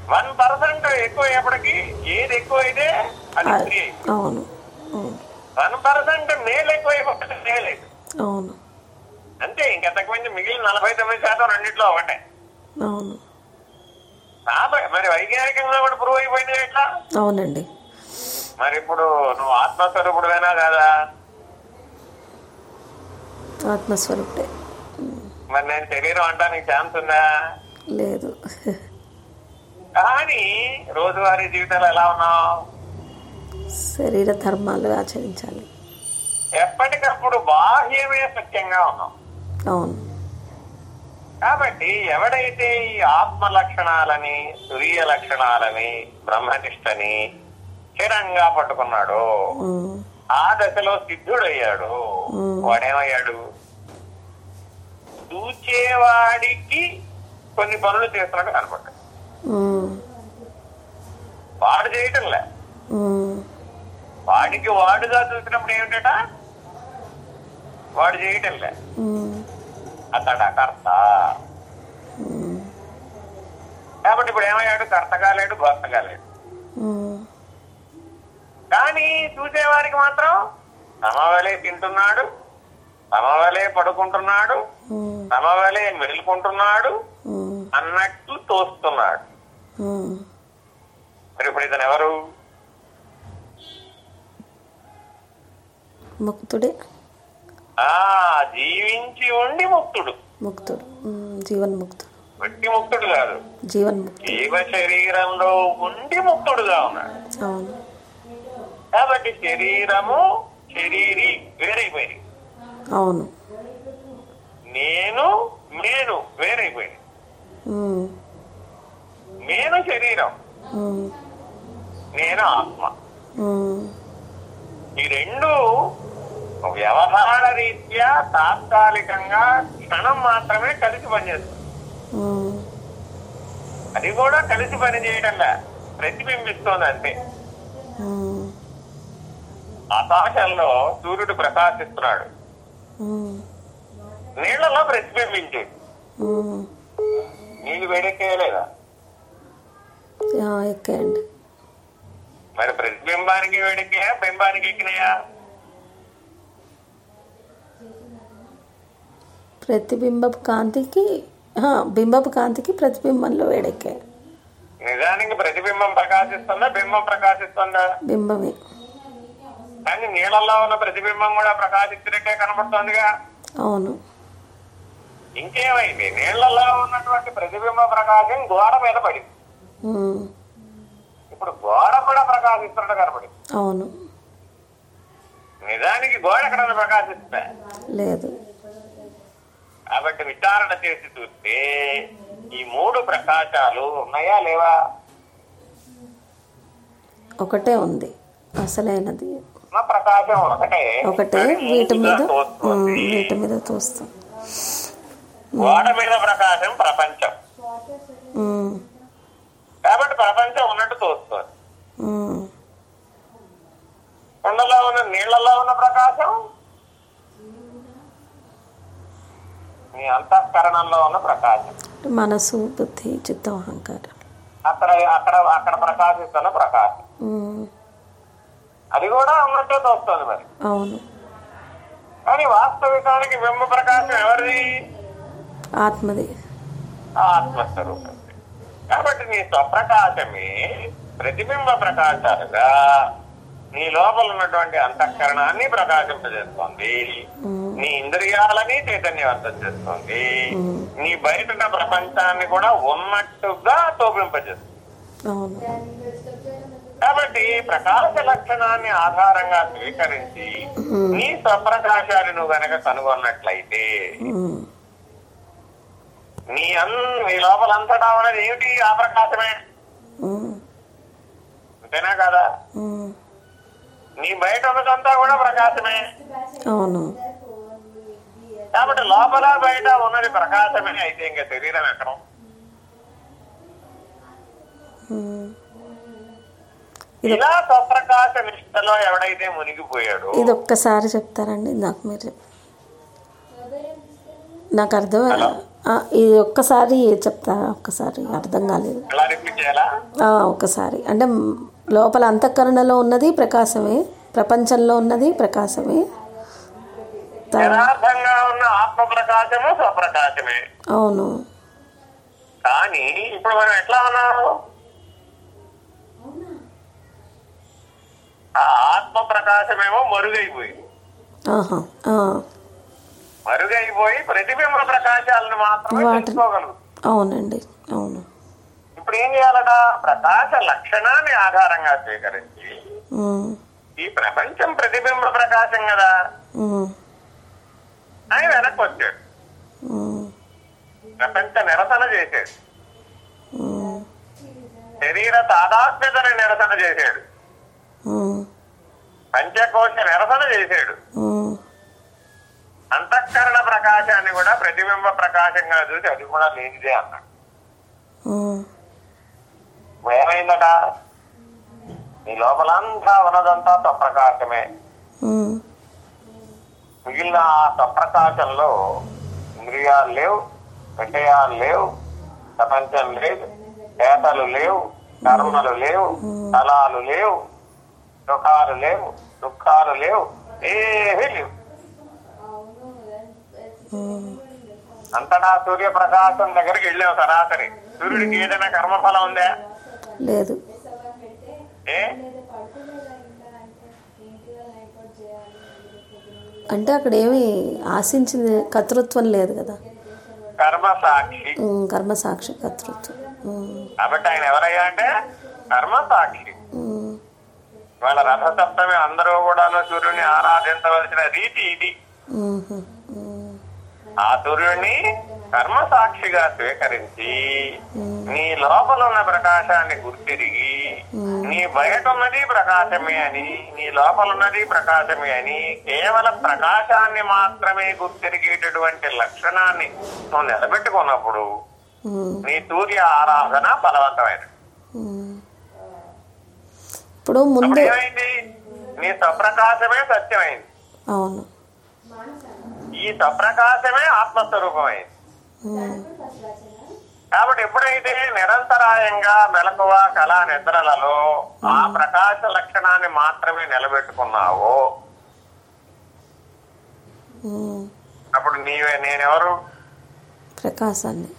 వన్ పర్సెంట్ ఎక్కువయ్యేపటికి ఏది ఎక్కువైతే అది ఆ- స్త్రీ అవును. అవును వన్ పర్సెంట్ మేలు ఎక్కువైపోతే మేలేదు అవును. అంతే ఇంకెంతకు మంది మిగిలిన నలభై తొమ్మిది శాతం రెండిట్లో ఒకటే. అవును. కాబట్టి మరి వైజ్ఞానికంగా కూడా ప్రూవ్ అయిపోయింది ఎట్లా? అవునండి. మరి ఇప్పుడు నువ్వు ఆత్మస్వరూపుడువేనా కాదా? ఆత్మస్వరూపుడే. మరి నేను శరీరం అంటానికి ఛాన్స్ ఉందా? లేదు. కానీ రోజువారీ జీవితంలో ఎలా ఉన్నావు? శరీర ధర్మాలు ఆచరించాలి. ఎప్పటికప్పుడు బాహ్యమే సత్యంగా ఉన్నాం అవును. కాబట్టి ఎవడైతే ఈ ఆత్మ లక్షణాలని తురియ లక్షణాలని బ్రహ్మనిష్టని స్థిరంగా పట్టుకున్నాడో ఆ దశలో సిద్ధుడయ్యాడు. వాడేమయ్యాడు? దూచేవాడికి కొన్ని పనులు చేస్తున్నట్టు కనపడ్డాడు వాడు చేయటంలే. వాడికి వాడుగా చూసినప్పుడు ఏమిటట? వాడు చేయటంలే. ఉమ్, అతడు కాబట్టి ఇప్పుడు ఏమయ్యాడు? కర్త కాలేడు భర్త కాలేడు కానీ చూసేవాడికి మాత్రం తమ తింటున్నాడు. తమ వలే పడుకుంటున్నాడు తమ వలే మెలుకుంటున్నాడు ఉమ్, అన్నట్టు తోస్తున్నాడు. మరి ఇప్పుడు ఇతను ఎవరు? ముక్తుడే. ఆ జీవించి ఉండి ముక్తుడు. ముక్తుడు. ఉమ్, జీవన్ముక్తుడు వట్టి ముక్తుడు కాదు. జీవన్ముక్తుడు జీవ శరీరంలో ఉండి ముక్తుడుగా ఉన్నాడు. అవును. కాబట్టి శరీరము శరీరి వేరైపోయింది. అవును. నేను నేను వేరైపోయింది. నేను శరీరం. నేను ఆత్మ. ఈ రెండు వ్యవహార రీత్యా తాత్కాలికంగా క్షణం మాత్రమే కలిసి పనిచేస్తుంది అది కూడా కలిసి పనిచేయడంలా ప్రతిబింబిస్తోంది అంతే. ఆకాశంలో సూర్యుడు ప్రకాశిస్తున్నాడు. ప్రతిబింబించేది ఉమ్. నీళ్ళు వేడెక్కేయలేదా? ఆ, ఎక్కండి మరి ప్రతిబింబానికి వేడెక్కాయా? బింబానికి ఎక్కినాయా? ప్రతిబింబపు కాంతికి బింబపు కాంతికి ప్రతిబింబంలో వేడెక్కాయి నిజానికి ప్రతిబింబం ప్రకాశిస్తుందా? బింబం ప్రకాశిస్తుందా? బింబమే. కానీ నీళ్ళల్లో ఉన్న ప్రతిబింబం కూడా ప్రకాశించినట్టే కనబడుతోందిగా అవును. ఇంకేమైంది? నీళ్ళలో ఉన్నటువంటి ప్రతిబింబ ప్రకాశం గోడ మీద పడింది. ఇప్పుడు గోడ కూడా ప్రకాశిస్తున్నట్టు కనపడింది. అవును. నిజానికి గోడ ఎక్కడైనా ప్రకాశిస్తా? లేదు. కాబట్టి విచారణ చేసి చూస్తే ఈ మూడు ప్రకాశాలు ఉన్నాయా లేవా? ఒకటే ఉంది. అసలైనది. ప్రకాశం ఒకటే. ఒకటే వీటి మీద? తోస్తుంది. వీటి మీద తోస్తాం. గోడ మీద ప్రకాశం ప్రపంచం. కాబట్టి ప్రపంచం ఉన్నట్టు తోస్తుంది. కుండలో ఉన్న నీళ్ళలో ఉన్న ప్రకాశం? మీ అంతఃకరణంలో ఉన్న ప్రకాశం. మనసు బుద్ధి చిత్తం అహంకారం. అక్కడ అక్కడ అక్కడ ప్రకాశిస్తున్న ప్రకాశం. అది కూడా ఉన్నట్టే తోస్తుంది మరి. అవును. కానీ వాస్తవికానికి బింబ ప్రకాశం ఎవరిది? ఆత్మది. ఆత్మస్వరూపం కాబట్టి నీ స్వప్రకాశమే ప్రతిబింబ ప్రకాశాలుగా నీ లోపల ఉన్నటువంటి అంతఃకరణాన్ని ప్రకాశింపజేస్తుంది. నీ ఇంద్రియాలని చైతన్యవంతం చేస్తుంది. నీ బయట ప్రపంచాన్ని కూడా ఉన్నట్టుగా తోపింపజేస్తుంది కాబట్టి ప్రకాశ లక్షణాన్ని ఆధారంగా స్వీకరించి నీ స్వప్రకాశాన్ని నువ్వు గనక కనుగొన్నట్లయితే నీ అన్ నీ లోపల అంతటా ఉన్నది ఏమిటి ఆ ప్రకాశమే? అంతేనా కదా? నీ బయట ఉన్నదంతా కూడా ప్రకాశమే. అవును. కాబట్టి లోపల బయట ఉన్నది ప్రకాశమే అయితే ఇంకా శరీరం ఎక్కడ? ఇలా స్వప్రకాశ నిష్టలో ఎవడైతే మునిగిపోయాడో ఇది ఒక్కసారి చెప్తారండి నాకు మీరు నాకు అర్థం ఇది ఒక్కసారి చెప్తారా ఒక్కసారి అర్థం కాలేదు. ఒక్కసారి. అంటే లోపల అంతఃకరణలో ఉన్నది ప్రకాశమే ప్రపంచంలో ఉన్నది ప్రకాశమే. యథార్థంగా ఉన్న ఆత్మ ప్రకాశము స్వప్రకాశమే. అవును. కానీ ఇప్పుడు మనం ఎట్లా ఉన్నాము? ఆ ఆత్మ ప్రకాశమేమో మరుగైపోయింది మరుగైపోయి ప్రతిబింబ ప్రకాశాలను మాత్రమే వాటి- తెలుసుకోగలుగు అవునండి అవును. ఇప్పుడు ఏం చేయాలట? ప్రకాశ లక్షణాన్ని ఆధారంగా స్వీకరించి ఈ ప్రపంచం ప్రతిబింబ ప్రకాశం కదా. అని వెనక్కి వచ్చాడు. ప్రపంచ నిరసన చేశాడు. శరీర తాదాత్మ్యతను నిరసన చేశాడు. పంచకోశ నిరసన చేశాడు. అంతఃకరణ ప్రకాశాన్ని కూడా ప్రతిబింబ ప్రకాశంగా చూసి అది కూడా లేనిదే అన్నాడు. ఏమైందట? నీ లోపలంతా ఉన్నదంతా స్వప్రకాశమే. ఉమ్, మిగిలిన ఆ స్వప్రకాశంలో ఇంద్రియాలు లేవు విషయాలు లేవు ప్రపంచం లేదు చేతలు లేవు కర్మలు లేవు ఫలాలు లేవు సుఖాలు లేవు దుఃఖాలు లేవు ఏమీ లేవు. అంతటా సూర్యప్రకాశం దగ్గరికి వెళ్ళావు సరాసరి. సూర్యుడికి ఏదైనా కర్మఫలం ఉందా? లేదు. ఏ? అంటే అక్కడ ఏమి ఆశించింది కర్తృత్వం లేదు కదా. కర్మ సాక్షి. ఉమ్, కర్మ సాక్షి కర్తృత్వం. కాబట్టి ఆయన ఎవరయ్యా అంటే? కర్మ వాళ్ళ రథసప్తమి అందరూ కూడాను సూర్యుడిని ఆరాధించవలసిన రీతి ఇది. ఆ సూర్యుడిని కర్మ సాక్షిగా స్వీకరించి నీ లోపల ఉన్న ప్రకాశాన్ని గుర్తిరిగి నీ బయట ఉన్నది ప్రకాశమే అని నీ లోపల ఉన్నది ప్రకాశమే అని కేవలం ప్రకాశాన్ని మాత్రమే గుర్తిరిగేటటువంటి లక్షణాన్ని నువ్వు నిలబెట్టుకున్నప్పుడు నీ సూర్య ఆరాధన బలవంతమైనది. ఇప్పుడు ముందు ఏమైంది నీ స్వప్రకాశమే సత్యమైంది. అవును. ఈ స్వప్రకాశమే ఆత్మస్వరూపమైంది. కాబట్టి ఎప్పుడైతే నిరంతరాయంగా మెలకువ కళ నిద్రలలో ఆ ప్రకాశ లక్షణాన్ని మాత్రమే నిలబెట్టుకున్నావో అప్పుడు నీవే నేనెవరు? ప్రకాశాన్ని.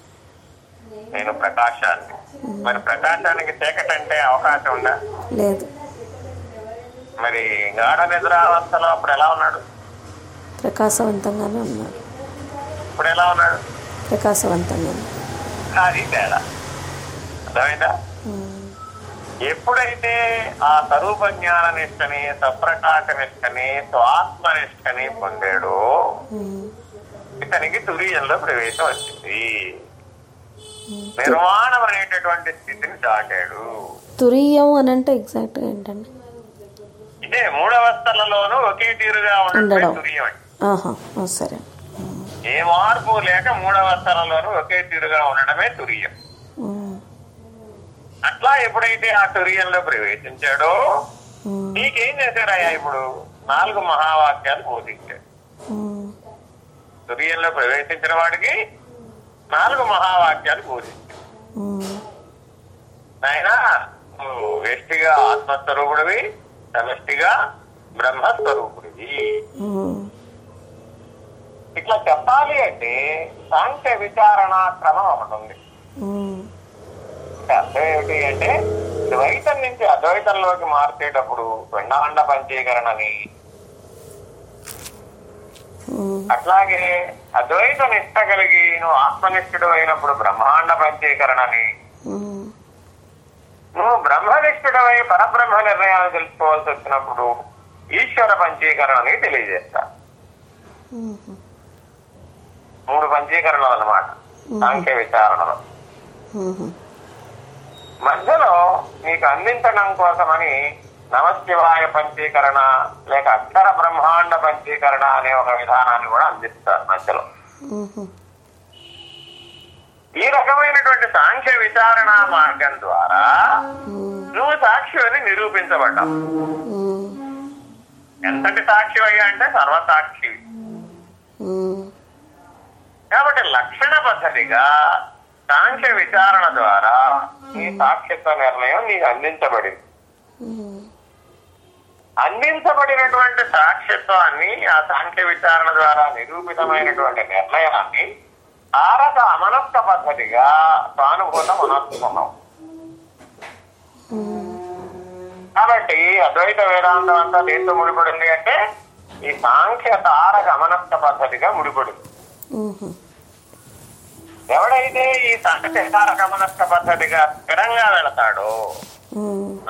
నేను ప్రకాశాన్ని. మరి ప్రకాశానికి చీకటి అంటే అవకాశం ఉందా? లేదు. మరి గాఢ నిద్రావస్థలో అప్పుడు ఎలా ఉన్నాడు? ప్రకాశవంతంగానే ఉన్నాడు. ఇప్పుడు ఎలా ఉన్నాడు? ప్రకాశవంతంగానే. అది తేడా. అర్థమైందా? ఎప్పుడైతే ఆ స్వరూప జ్ఞాన నిష్టని సప్రకాశ నిష్టని స్వాత్మ నిష్టని పొందాడో ఇతనికి తురియంలో ప్రవేశం వచ్చింది. నిర్మాణం అనేటటువంటి స్థితిని దాటాడు. తురీయం అని అంటే ఎగ్జాక్ట్గా ఏంటండి? ఇదే మూడవస్థలలోనూ ఒకే తీరుగా ఉండడం. సరే. ఏ మార్పు లేక మూడవస్థలలోనూ ఒకే తీరుగా ఉండడమే తురియం. అట్లా ఎప్పుడైతే ఆ తురియంలో ప్రవేశించాడో నీకేం చేశారయ్యా ఇప్పుడు? నాలుగు మహావాక్యాలు బోధించాడు. తురియంలో ప్రవేశించిన వాడికి నాలుగు మహావాక్యాలు బోధించాడు. నాయన నువ్వు వ్యష్టిగా ఆత్మస్వరూపుడివి. సమష్టిగా బ్రహ్మస్వరూపుడివి. ఉమ్, ఇట్లా చెప్పాలి అంటే సాంఖ్య విచారణ క్రమం ఒకటి ఉంది. అర్థం ఏమిటి అంటే ద్వైతం నుంచి అద్వైతంలోకి మార్చేటప్పుడు పిండాండ పంచీకరణని అట్లాగే అద్వైత నిష్ట కలిగి నువ్వు ఆత్మనిష్ఠుడు అయినప్పుడు బ్రహ్మాండ పంచీకరణని నువ్వు బ్రహ్మనిష్ఠుడమై పరబ్రహ్మ నిర్ణయాలు తెలుసుకోవాల్సి వచ్చినప్పుడు ఈశ్వర పంచీకరణని తెలియజేస్తా. ఉమ్, మూడు పంచీకరణలు అన్నమాట. సాంఖ్య విచారణలో. మధ్యలో నీకు అందించడం కోసమని నమశివాయ పంచీకరణ లేక అక్షర బ్రహ్మాండ పంచీకరణ అనే ఒక విధానాన్ని కూడా అందిస్తారు మధ్యలో. ఈ రకమైనటువంటి సాంఖ్య విచారణ మార్గం ద్వారా నువ్వు సాక్షి అని నిరూపించబడ్డావు. ఎంతటి సాక్షి అయ్యా అంటే సర్వసాక్షి. కాబట్టి లక్షణ పద్ధతిగా సాంఖ్య విచారణ ద్వారా నీ సాక్షిత్వ నిర్ణయం నీకు అందించబడింది. అందించబడినటువంటి సాక్షిత్వాన్ని ఆ సాంఖ్య విచారణ ద్వారా నిరూపితమైనటువంటి నిర్ణయాన్ని తారక అమనస్క పద్ధతిగా సానుభూతం అనర్చుకున్నాం కాబట్టి అద్వైత వేదాంతం అంతా దేంతో ముడిపడింది అంటే ఈ సాంఖ్య తారక అమనస్క పద్ధతిగా ముడిపడింది. ఎవడైతే ఈ సాంఖ్య తారక అమనస్క పద్ధతిగా స్థిరంగా వెళతాడో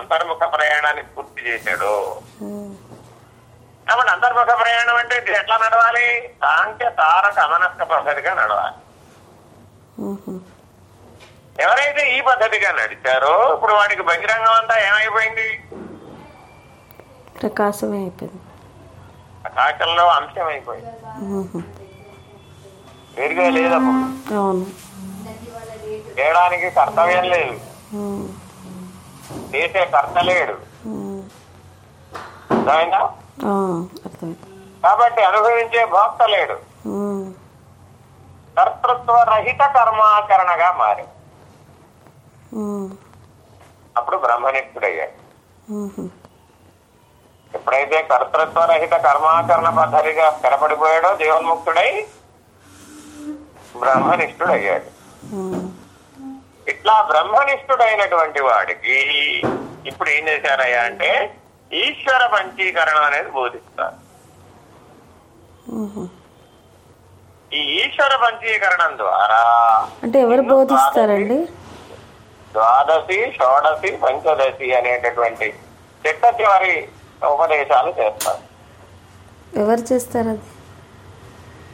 అంతర్ముఖ ప్రయాణాన్ని పూర్తి చేశాడు కాబట్టి అంతర్ముఖ ప్రయాణం అంటే ఇది ఎట్లా నడవాలి? సాంఖ్య తారక అమనస్క పద్ధతిగా నడవాలి. ఎవరైతే ఈ పద్ధతిగా నడిచారో ఇప్పుడు వాడికి బహిరంగం అంతా ఏమైపోయింది? ప్రకాశమే అయిపోయింది. ఆకాశంలో అంశం అయిపోయింది. వేరుగా లేదప్పుడు అవును. చేయడానికి కర్తవ్యం లేదు. చేసే కర్త లేడు. అర్థమైందా? కాబట్టి అనుభవించే భోక్త లేడు. కర్తృత్వ రహిత కర్మాచరణగా మారి అప్పుడు బ్రహ్మనిష్ఠుడయ్యాడు. ఎప్పుడైతే కర్తృత్వ రహిత కర్మాచరణ పద్ధతిగా స్థిరపడిపోయాడో జీవన్ముక్తుడై బ్రహ్మనిష్ఠుడయ్యాడు. ఇట్లా బ్రహ్మనిష్ఠుడైనటువంటి వాడికి ఇప్పుడు ఏం చేశారయ్యా అంటే ఈశ్వర పంచీకరణం అనేది బోధిస్తారు. ఈ ఈశ్వర పంచీకరణం ద్వారా అంటే ఎవరు బోధిస్తారండి? ద్వాదశి షోడశి పంచదశి అనేటటువంటి చిట్ట చివరి ఉపదేశాలు చేస్తారు. ఎవరు చేస్తారు అది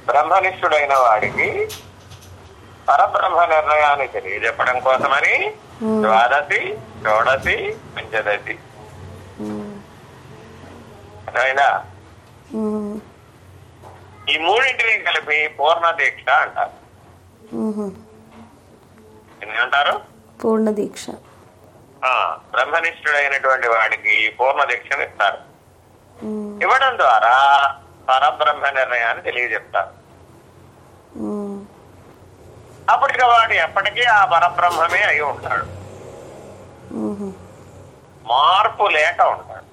బ్రహ్మనిష్ఠుడైన వాడికి పరబ్రహ్మ నిర్ణయాన్ని తెలియజెప్పడం కోసమని. ద్వాదశి షోడశి పంచదశి. అర్థమైందా? ఈ మూడింటిని కలిపి పూర్ణ దీక్ష అంటారు. అంటారు పూర్ణ దీక్ష బ్రహ్మనిష్ఠుడైనటువంటి వాడికి పూర్ణ దీక్షను ఇస్తారు. ఇవ్వడం ద్వారా పరబ్రహ్మ నిర్ణయాన్ని తెలియజెప్తారు. అప్పటికి వాడు ఎప్పటికీ ఆ పరబ్రహ్మమే అయి ఉంటాడు. మార్పు లేక ఉంటాడు.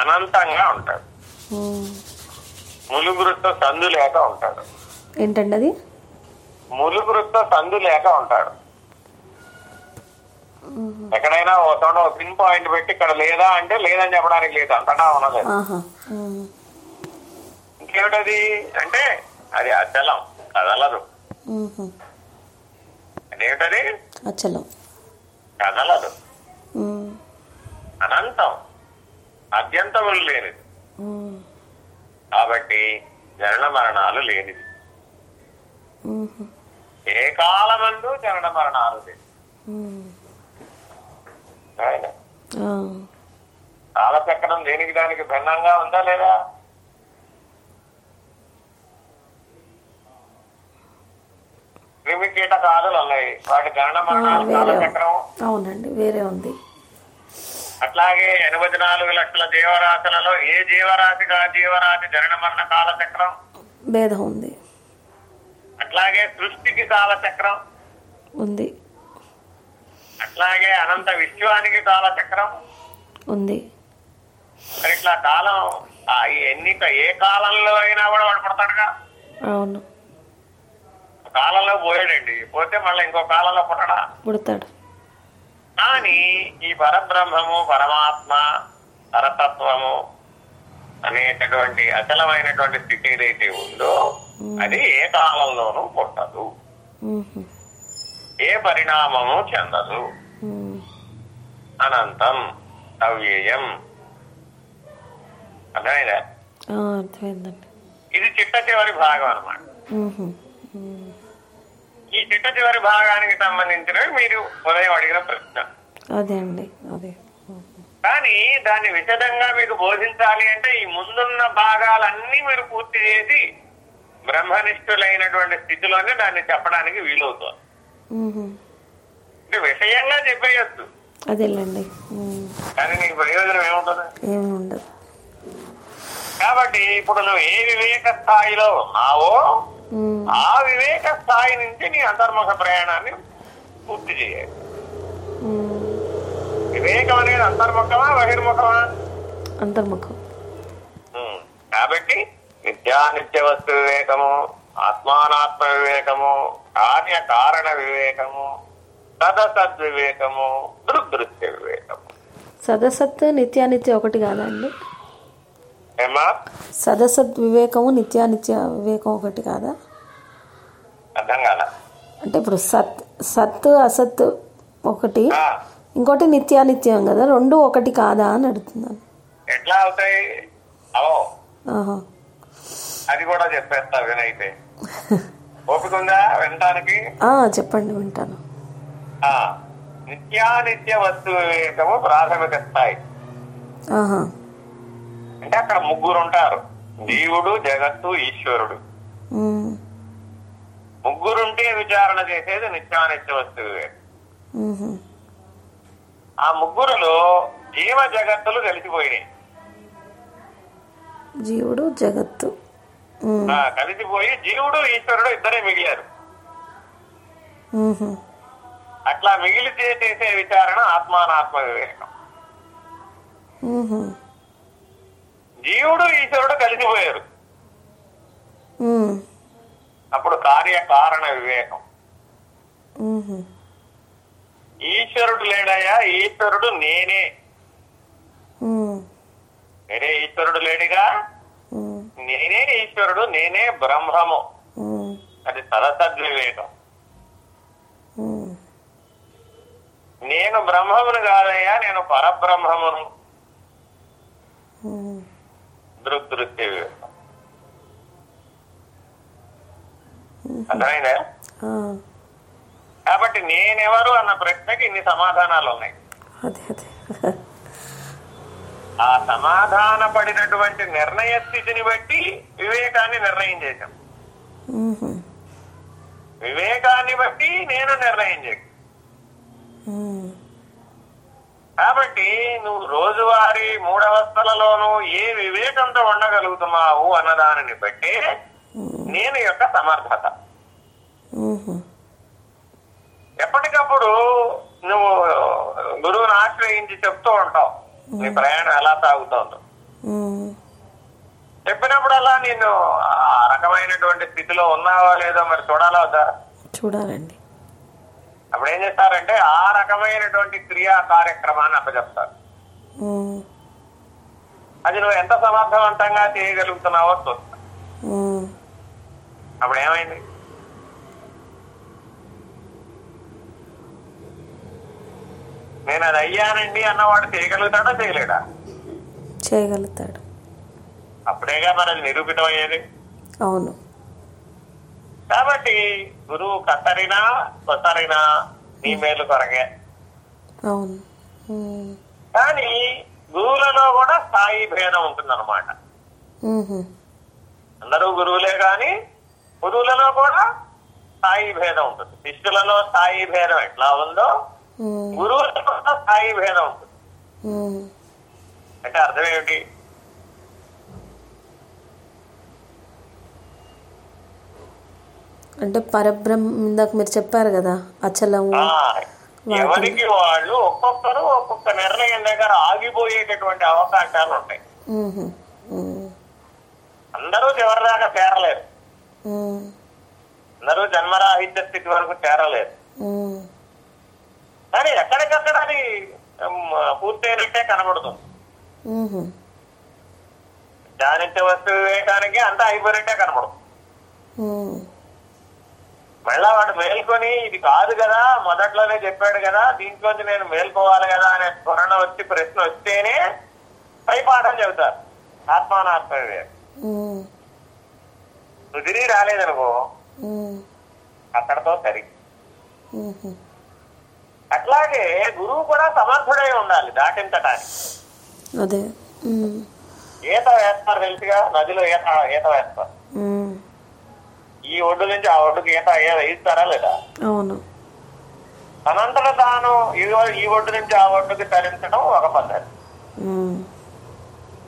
అనంతంగా ఉంటాడు. ములుగురుతో సందు లేక ఉంటాడు. ఏంటండి అది? ములుగురుతో సందు లేక ఉంటాడు. ఎక్కడైనా ఓ చోట పిన్ పాయింట్ పెట్టి ఇక్కడ లేదా అంటే లేదని చెప్పడానికి లేదు అంతటా ఉన్నది. ఇంకేమిటది? అంటే అది అచలం కదలదు. అదేమిటది? అచలం. కదలదు. అనంతం. అత్యంతములు లేనిది. కాబట్టి జనన మరణాలు లేనిది ఏ కాలమందు జనన మరణాలు ఆ, కాలచక్రం దేనికి దానికి భిన్నంగా ఉందా లేదా? క్రిమి కీటకాదులు ఉన్నాయి. వాటి జనన ఆ, మరణాలు కాలచక్రం. అవునండి వేరే ఉంది. అట్లాగే ఎనభై నాలుగు లక్షల జీవరాశులలో ఏ జీవరాశికి ఆ జీవరాశి జనన మరణ కాలచక్రం? భేదం ఉంది. అట్లాగే సృష్టికి కాలచక్రం? ఉంది. అట్లాగే అనంత విశ్వానికి కాలచక్రం? ఉంది. మరి ఇట్లా కాలం ఎన్నిక ఏ కాలంలో అయినా కూడా వాడు పడతాడుగా? అవును. కాలంలో పోయాడండి. పోతే మళ్ళీ ఇంకో కాలంలో పుట్టడా? పుడతాడు. కానీ ఈ పరబ్రహ్మము పరమాత్మ పరతత్వము అనేటటువంటి అచలమైనటువంటి స్థితి ఏదైతే ఉందో అది ఏ కాలంలోనూ పుట్టదు. ఏ పరిణామము చెందదు. అనంతం అవ్యయం. అర్థమైందా? ఇది చిట్ట చివరి భాగం ఉమ్, ఈ చిట్ట చివరి భాగానికి సంబంధించినవి మీరు ఉదయం అడిగిన ప్రశ్న. అదే అండి అదే. కానీ దాన్ని విశదంగా మీకు బోధించాలి అంటే ఈ ముందున్న భాగాలన్నీ మీరు పూర్తి చేసి బ్రహ్మనిష్ఠులైనటువంటి స్థితిలోనే దాన్ని చెప్పడానికి వీలవుతుంది. అంటే విషయంగా చెప్పేయచ్చు. అదేలేండి. కానీ నీకు ప్రయోజనం ఏముంటుంది? కాబట్టి ఇప్పుడు నువ్వు ఏ వివేక స్థాయిలో ఉన్నావో ఆ వివేక స్థాయి నుంచి నీ అంతర్ముఖ ప్రయాణాన్ని పూర్తి చేయాలి. వివేకం అనేది అంతర్ముఖమా బహిర్ముఖమా? అంతర్ముఖం. కాబట్టి నిత్యానిత్య వస్తు వివేకము ఆత్మానాత్మ వివేకము కార్య కారణ వివేకము సదసద్ వివేకము దృదృశ్య వివేకము. సదసత్ నిత్యానిత్య ఒకటి కాదా సదసత్ వివేకము నిత్యానిత్య వివేకం ఒకటి కాదా? అర్థం అంటే ఇప్పుడు సత్ సత్ అసత్ ఒకటి ఇంకోటి నిత్యానిత్యం కదా రెండు ఒకటి కాదా అని అడుగుతున్నాను. ఎట్లా అవుతాయి? అది కూడా చెప్పేస్తా వినైతే ఓపిక ఉందా వినటానికి? చెప్పండి వింటాను. నిత్యానిత్య వస్తు వివేకము ప్రాథమిక స్థాయి. అంటే అక్కడ ముగ్గురు ఉంటారు. జీవుడు జగత్తు ఈశ్వరుడు. ముగ్గురుంటే విచారణ చేసేది నిత్యానిత్య వస్తు వివేకం ఉహు, ఆ ముగ్గురులో జీవ జగత్తులు కలిసిపోయినాయి. జీవుడు జగత్తు. కలిసిపోయి జీవుడు ఈశ్వరుడు ఇద్దరే మిగిలారు. అట్లా మిగిలితే చేసే విచారణ ఆత్మానాత్మ వివేకం జీవుడు ఈశ్వరుడు కలిసిపోయారు. అప్పుడు కార్యకారణ వివేకం. ఈశ్వరుడు లేడయ్యా ఈశ్వరుడు నేనే. వేరే ఈశ్వరుడు లేడుగా? నేనే ఈశ్వరుడు నేనే బ్రహ్మము. అది సదసద్వివేకం ఉమ్, నేను బ్రహ్మమును కాదయ్యా నేను పరబ్రహ్మమును. వివేకం అర్థమైందా? కాబట్టి నేనెవరు అన్న ప్రశ్నకి ఇన్ని సమాధానాలు ఉన్నాయి. ఆ సమాధాన పడినటువంటి నిర్ణయ స్థితిని బట్టి వివేకాన్ని నిర్ణయం చేశాం. వివేకాన్ని బట్టి నేను నిర్ణయం చేశాను. కాబట్టి నువ్వు రోజువారీ మూడవస్థలలోనూ ఏ వివేకంతో ఉండగలుగుతున్నావు అన్నదానిని బట్టి నేను యొక్క సమర్థత. ఎప్పటికప్పుడు నువ్వు గురువుని ఆశ్రయించి చెప్తూ ఉంటావు నీ ప్రయాణం ఎలా సాగుతోందో. ఉమ్, చెప్పినప్పుడల్లా నేను ఆ రకమైనటువంటి స్థితిలో ఉన్నావా లేదో మరి చూడాలా వద్దా? చూడాలండి. అప్పుడు ఏం చేస్తారంటే ఆ రకమైనటువంటి క్రియా కార్యక్రమాన్ని అప్పచెప్తారు. అది నువ్వు ఎంత సమర్థవంతంగా చేయగలుగుతున్నావో చూస్తా. అప్పుడు ఏమైంది? నేను అది అయ్యానండి అన్నవాడు చేయగలుగుతాడా చేయలేడా? చేయగలుగుతాడు. అప్పుడేగా మరి అది నిరూపితం అయ్యేది అవును. కాబట్టి గురువు కత్తరినా కొత్తరినా నీ మేలు కొరగే కానీ గురువులలో కూడా స్థాయి భేదం ఉంటుందన్నమాట. అందరూ గురువులే గాని గురువులలో కూడా స్థాయి భేదం ఉంటుంది. శిష్యులలో స్థాయి భేదం ఎట్లా ఉందో గురువులలో కూడా స్థాయి భేదం ఉంటుంది. అంటే అర్థం ఏమిటి? అంటే పరబ్రహ్మ ఇందాక మీరు చెప్పారు కదా అచలము ఎవరికి వాళ్ళు ఒక్కొక్కరు ఒక్కొక్క నిర్ణయం దగ్గర ఆగిపోయేటటువంటి అవకాశాలు ఉంటాయి. అందరూ చివరిదాకా చేరలేరు. అందరూ జన్మరాహిత్య స్థితి వరకు చేరలేరు. కానీ ఎక్కడికక్కడ అది పూర్తయినట్టే కనబడుతుంది. ఉహు, ధ్యానిత్య వస్తు వివేకానికి అంతా అయిపోయినట్టే కనబడుతుంది. మళ్ళా వాడు మేల్కొని ఇది కాదు కదా మొదట్లోనే చెప్పాడు కదా దీంట్లోంచి నేను మేల్కోవాలి కదా అనే స్మరణ వచ్చి ప్రశ్న వస్తేనే పై పాఠం చెబుతారు. ఆత్మానాత్మ నువ్వు తిరిగి రాలేదనుకో అక్కడతో సరి. అట్లాగే గురువు కూడా సమర్థుడై ఉండాలి దాటించటానికి. ఈత వేస్తారు తెలుసుగా? నదిలో ఈత ఈత వేస్తారు ఈ ఒడ్డు నుంచి ఆ ఒడ్డుకి ఈత ఈస్తారా లేదా? అవును. తనంతట తాను ఈ ఒడ్డు నుంచి ఆ ఒడ్డుకి తరించడం ఒక పద్ధతి.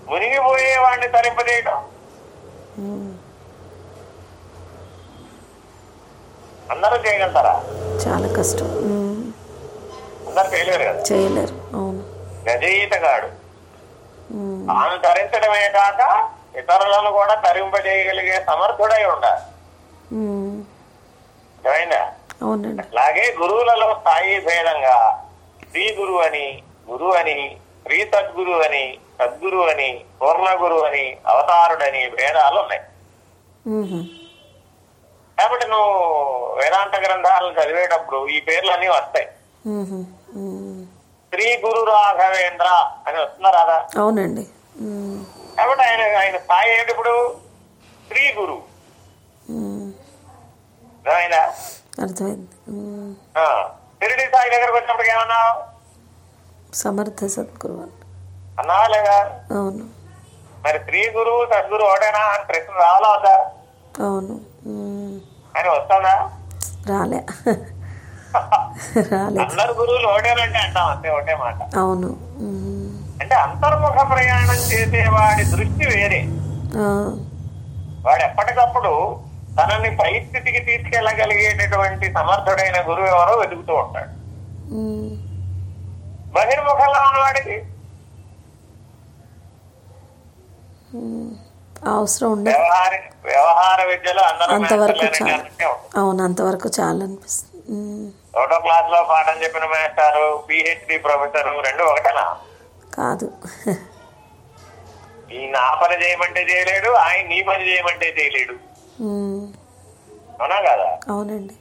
మునిగిపోయే వాడిని తరింపజేయడం ఉమ్, అందరూ చేయగలుగుతారా? చాలా కష్టం. అందరూ చేయలేరు కదా? చేయలేరు. అవును. గజయితగాడు. ఉమ్, తాను తరించడమే కాక ఇతరులను కూడా తరింపజేయగలిగే సమర్థుడై ఉండాలి. అవునండి. అలాగే గురువులలో స్థాయి భేదంగా శ్రీ గురువు అని గురువు అని శ్రీ సద్గురు అని సద్గురు అని పూర్ణ గురువు అని అవతారుడని భేదాలు ఉన్నాయి. కాబట్టి నువ్వు వేదాంత గ్రంథాలను చదివేటప్పుడు ఈ పేర్లన్నీ వస్తాయి. ఉహు, ఉమ్, శ్రీ గురు రాఘవేంద్ర అని వస్తున్నా రాదా అవునండి. కాబట్టి ఆయన ఆయన స్థాయి ఏంటి ఇప్పుడు? శ్రీ గురు. ఉమ్, అర్థమైందా. షిరిడి సాయి దగ్గరకు వచ్చినప్పుడు ఏమన్నావు? సమర్థ సద్గురు అని అన్నావా లేదా? అవును. మరి శ్రీ గురు సద్గురు ఒకటేనా అని ప్రశ్న రావాలా వద్దా? అవును. అని వస్తుందా రాలే. రాలేదు. అందరు గురువులు ఒకటేనంటే అంటాం అంతే ఒకటే మాట. అవును. అంటే అంతర్ముఖ ప్రయాణం చేసేవాడి దృష్టి వేరే. వాడు ఎప్పటికప్పుడు తనని పరిస్థితికి తీసుకెళ్ళగలిగేటటువంటి సమర్థుడైన గురువు ఎవరో వెతుకుతూ ఉంటాడు. బహిర్ముఖంలో ఉన్నవాడికి ఉమ్, అవసరం ఉండదు. వ్యవహార వ్యవహార విద్యలో అంతవరకు. అవును అంతవరకు చాలు అనిపిస్తుంది. ఒకటో క్లాస్లో పాఠం చెప్పిన మాస్టారు పిహెచ్డి ప్రొఫెసర్ రెండు ఒకటేనా? కాదు. ఈ నా పని చేయమంటే చేయలేడు ఆయన నీ పని చేయమంటే చేయలేడు. అవునా కదా? అవునండి.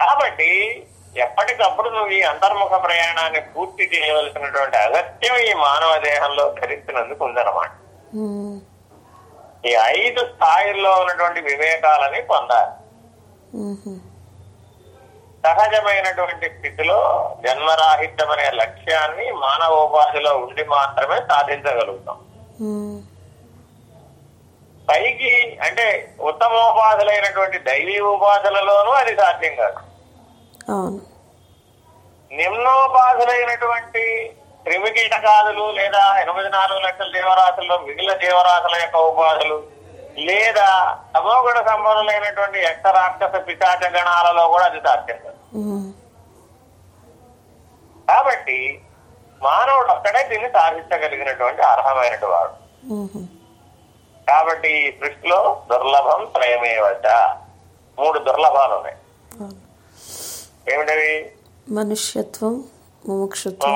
కాబట్టి ఎప్పటికప్పుడు నువ్వు ఈ అంతర్ముఖ ప్రయాణాన్ని పూర్తి చేయవలసినటువంటి అగత్యం ఈ మానవ దేహంలో ధరిస్తున్నందుకు ఉందన్నమాట. ఈ ఐదు స్థాయిల్లో ఉన్నటువంటి వివేకాలని పొందాలి. సహజమైనటువంటి స్థితిలో జన్మరాహిత్యం అనే లక్ష్యాన్ని మానవోపాధిలో ఉండి మాత్రమే సాధించగలుగుతాం. పైకి అంటే ఉత్తమోపాధులైనటువంటి దైవీ ఉపాధులలోనూ అది సాధ్యం కాదు. నిమ్నోపాధులైనటువంటి క్రిమి కీటకాదులు లేదా ఎనిమిది నాలుగు లక్షల జీవరాశుల్లో మిగిలిన జీవరాశుల యొక్క ఉపాధులు లేదా తమోగుణ సంబంధులైనటువంటి యక్ష రాక్షస పిశాచ గణాలలో కూడా అది సాధ్యం కాబట్టి మానవుడు ఒక్కడే దీన్ని సాధించగలిగినటువంటి అర్హమైనటువంటి వాడు. ఉహు, కాబట్టి ఈ సృష్టిలో దుర్లభం త్రయమేవచ? మూడు దుర్లభాలు ఉన్నాయి ఏమిటవి? మనుష్యత్వం మోక్షత్వం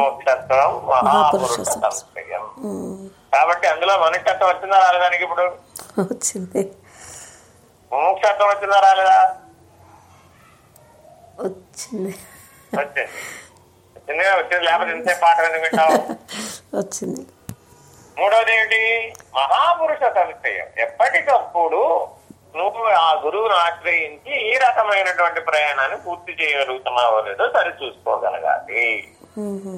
కాబట్టి అందులో మనుష్యత్వం వచ్చిందా రాలేదానికి ఇప్పుడు? వచ్చింది. మోక్షత్వం వచ్చిందా రాలేదా? వచ్చింది. వచ్చింది. వచ్చింది. లేకపోతే ఇంతసేపు పాట ఎందుకు వచ్చింది. మూడవది ఏమిటి మహాపురుష సంశయం. ఎప్పటికప్పుడు నువ్వు ఆ గురువును ఆశ్రయించి ఈ రకమైనటువంటి ప్రయాణాన్ని పూర్తి చేయగలుగుతున్నావో లేదో సరి చూసుకోగలగాలి. ఉహు,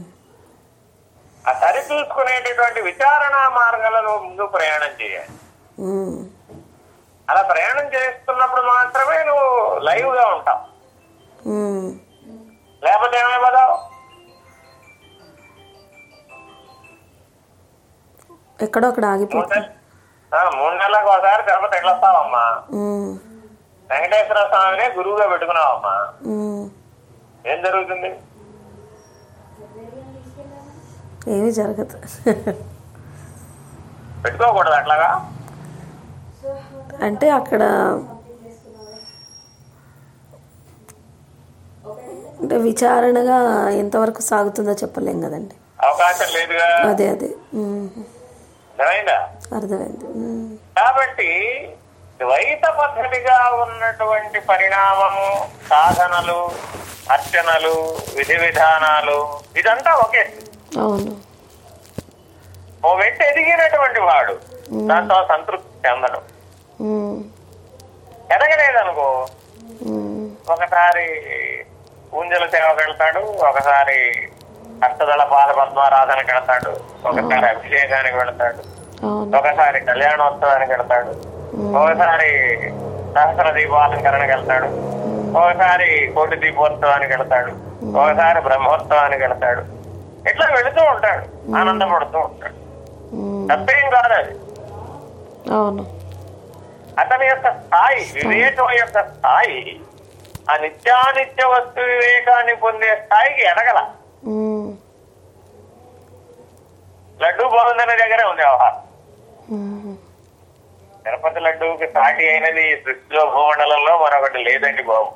ఆ సరి చూసుకునేటటువంటి విచారణ మార్గాలలో ముందు ప్రయాణం చేయాలి. అలా ప్రయాణం చేస్తున్నప్పుడు మాత్రమే నువ్వు లైవ్గా ఉంటావు లేకపోతే ఏమైపోతావు? ఎక్కడో అక్కడ ఆగిపోతుంది మూడు నెలలకు ఒకసారి తిరుపతి ఉమ్, వెంకటేశ్వర స్వామినే గురువుగా పెట్టుకున్నావమ్మా. ఏం జరుగుతుంది? ఏమీ జరగదు. పెట్టుకోకూడదు అట్లాగా? అంటే అక్కడ అంటే విచారణగా ఎంతవరకు సాగుతుందో చెప్పలేం కదండి. అవకాశం లేదుగా. అదే అదే. అర్థమైందా? కాబట్టి ద్వైత పద్ధతిగా ఉన్నటువంటి పరిణామము సాధనలు అర్చనలు విధి విధానాలు ఇదంతా ఒకే. అవును. ఓ వ్యక్తి ఎదిగినటువంటి వాడు దాంతో సంతృప్తి చెందడం ఎదగలేదనుకో ఒకసారి పూంజల సేవకు వెళ్తాడు ఒకసారి అష్టదళ పాద పద్మారాధనకి వెళ్తాడు ఒకసారి అభిషేకానికి వెళ్తాడు. ఒకసారి కళ్యాణోత్సవానికి వెళ్తాడు. ఒకసారి సహస్ర దీపాలంకరణకి వెళ్తాడు. ఒకసారి కోటి దీపోత్సవానికి వెళ్తాడు. ఒకసారి బ్రహ్మోత్సవానికి వెళ్తాడు. ఇట్లా వెళుతూ ఉంటాడు. ఆనందపడుతూ ఉంటాడు. తప్పేం కాదు అది. అతని యొక్క స్థాయి. వివేకం యొక్క స్థాయి ఆ నిత్యానిత్య వస్తు వివేకాన్ని పొందే స్థాయికి ఎదగల. లడ్డు బాగుందనే దగ్గరే ఉంది వ్యవహారం తిరుపతి లడ్డూకి సాటి అయినది సృష్టిలో భూమండలంలో మరొకటి లేదండి బాబు.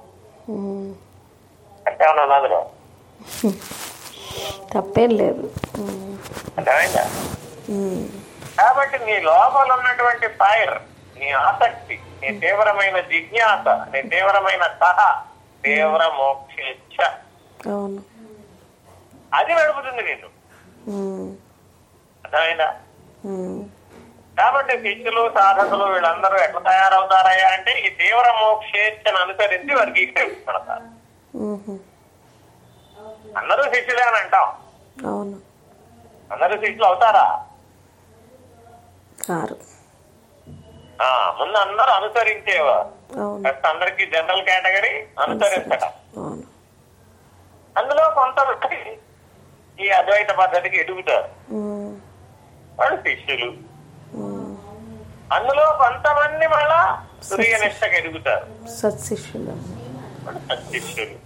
అంటే ఉన్నది అందులో? తప్పేం లేదు. అర్థమైందా? కాబట్టి నీ లోపల ఉన్నటువంటి ఫైర్ నీ ఆసక్తి నీ తీవ్రమైన జిజ్ఞాస నీ తీవ్రమైన సహ తీవ్ర మోక్షేచ్ఛ. అవును. అది నడుపుతుంది నేను అర్థమైందా? కాబట్టి శిష్యులు సాధకులు వీళ్ళందరూ ఎట్లా తయారవుతారయ్యా అంటే ఈ తీవ్ర మోక్షేచ్ఛను అనుసరించి వర్గీకరించబడతారు. అందరూ శిష్యులే అని అంటాం. అందరూ శిష్యులు అవుతారా? ముందు అందరూ అనుసరించేవారు. ఫస్ట్ అందరికి జనరల్ కేటగిరీ అనుసరించడం. అందులో కొంతమంది ఈ అద్వైత పద్ధతికి ఎదుగుతారు. వాళ్ళు శిష్యులు. అందులో కొంతమంది మళ్ళా సూర్యనిష్టకు ఎదుగుతారు. సత్శిష్యులు సత్శిష్యులు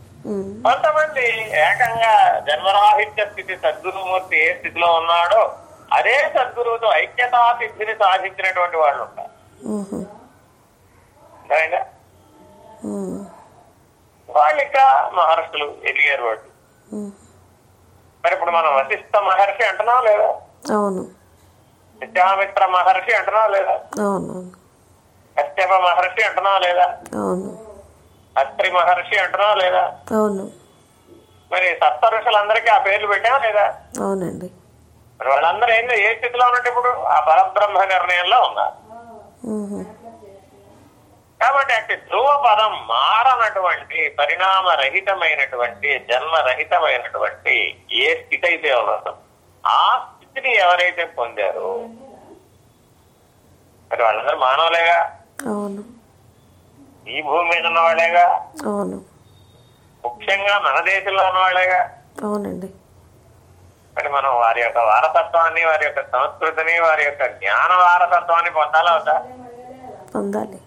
కొంతమంది ఏకంగా జన్మరాహిత్య స్థితి సద్గురుమూర్తి ఏ స్థితిలో ఉన్నాడో అదే సద్గురువుతో ఐక్యతా సిద్ధిని సాధించినటువంటి వాళ్ళు ఉంటారు. వాళ్ళు ఇక మహర్షులు ఎదిగారు వాళ్ళు. మరి ఇప్పుడు మనం వశిష్ఠ మహర్షి అంటున్నాం లేదా? అవును. విశ్వామిత్ర మహర్షి అంటున్నాం లేదా? అవును. కశ్యప మహర్షి అంటున్నాం లేదా? అవును. అత్రి మహర్షి అంటున్నాం లేదా? అవును. మరి సప్త ఋషులందరికీ ఆ పేర్లు పెట్టాం లేదా? అవునండి. మరి వాళ్ళందరూ ఏందో ఏ స్థితిలో ఉన్నట్టు ఇప్పుడు? ఆ పరబ్రహ్మ నిర్ణయంలో ఉన్నారు. కాబట్టి అట్టి ధ్రువ పదం మారనటువంటి పరిణామరహితమైనటువంటి జన్మరహితమైనటువంటి ఏ స్థితి అయితే ఉన్నదో ఆ స్థితిని ఎవరైతే పొందారో మరి వాళ్ళందరూ మానవులేగా? అవును. ఈ భూమి మీద ఉన్నవాళ్ళేగా? అవును. ముఖ్యంగా మన దేశంలో ఉన్నవాళ్ళేగా? అవునండి. మరి మనం వారి యొక్క వారసత్వాన్ని వారి యొక్క సంస్కృతిని వారి యొక్క జ్ఞాన వారసత్వాన్ని పొందాలా అవుతా పొందాలి.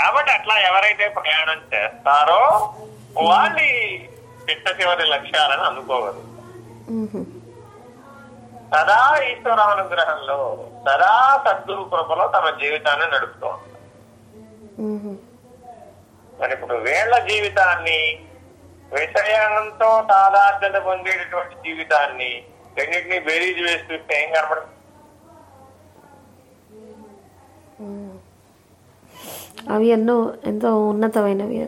కాబట్టి అట్లా ఎవరైతే ప్రయాణం చేస్తారో వాళ్ళు చిట్ట చివరి లక్ష్యాలను ఉహు, సదా ఈశ్వరానుగ్రహంలో సదా సద్గురు కృపలో తమ జీవితాన్ని నడుపుతూ మరి ఇప్పుడు వీళ్ళ జీవితాన్ని విషయంతో తాదాత్మ్యత పొందేటటువంటి జీవితాన్ని రెండింటినీ బేరీజ్ వేసి చూస్తే ఏం కనపడదు అవి ఎన్నో ఎంతో ఉన్నతమైనవి.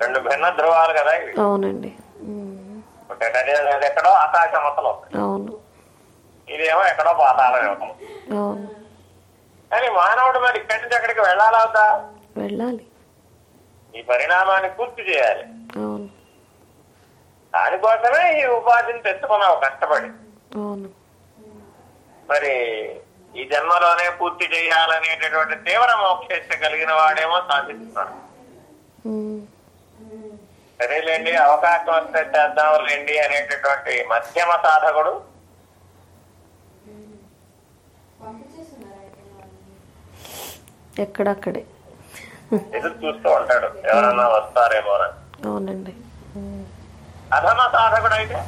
రెండు భిన్న ధ్రువాలు కదా అవునండి. ఎక్కడో ఆకాశం మొత్తలో ఉంది. అవును. ఇదేమో ఎక్కడో పాతాళం అవును. కానీ మానవుడు మరి ఇక్కడి నుంచి అక్కడికి వెళ్ళాలవుతా వెళ్ళాలి. ఈ పరిణామాన్ని పూర్తి చేయాలి. అవును. దానికోసమే ఈ ఉపాధిని తెచ్చుకున్నావు కష్టపడి. అవును. మరి ఈ జన్మలోనే పూర్తి చేయాలనేటటువంటి తీవ్ర మోక్షేచ్ఛ కలిగిన వాడేమో సాధిస్తున్నాడు సరేలేండి అవకాశం వస్తే చేద్దాంలేండి అనేటటువంటి మధ్యమ సాధకుడు. ఎక్కడక్కడే. ఎదురు చూస్తూ ఉంటాడు. ఎవరన్నా వస్తారేమో అవునండి. అధమ సాధకుడు అయితే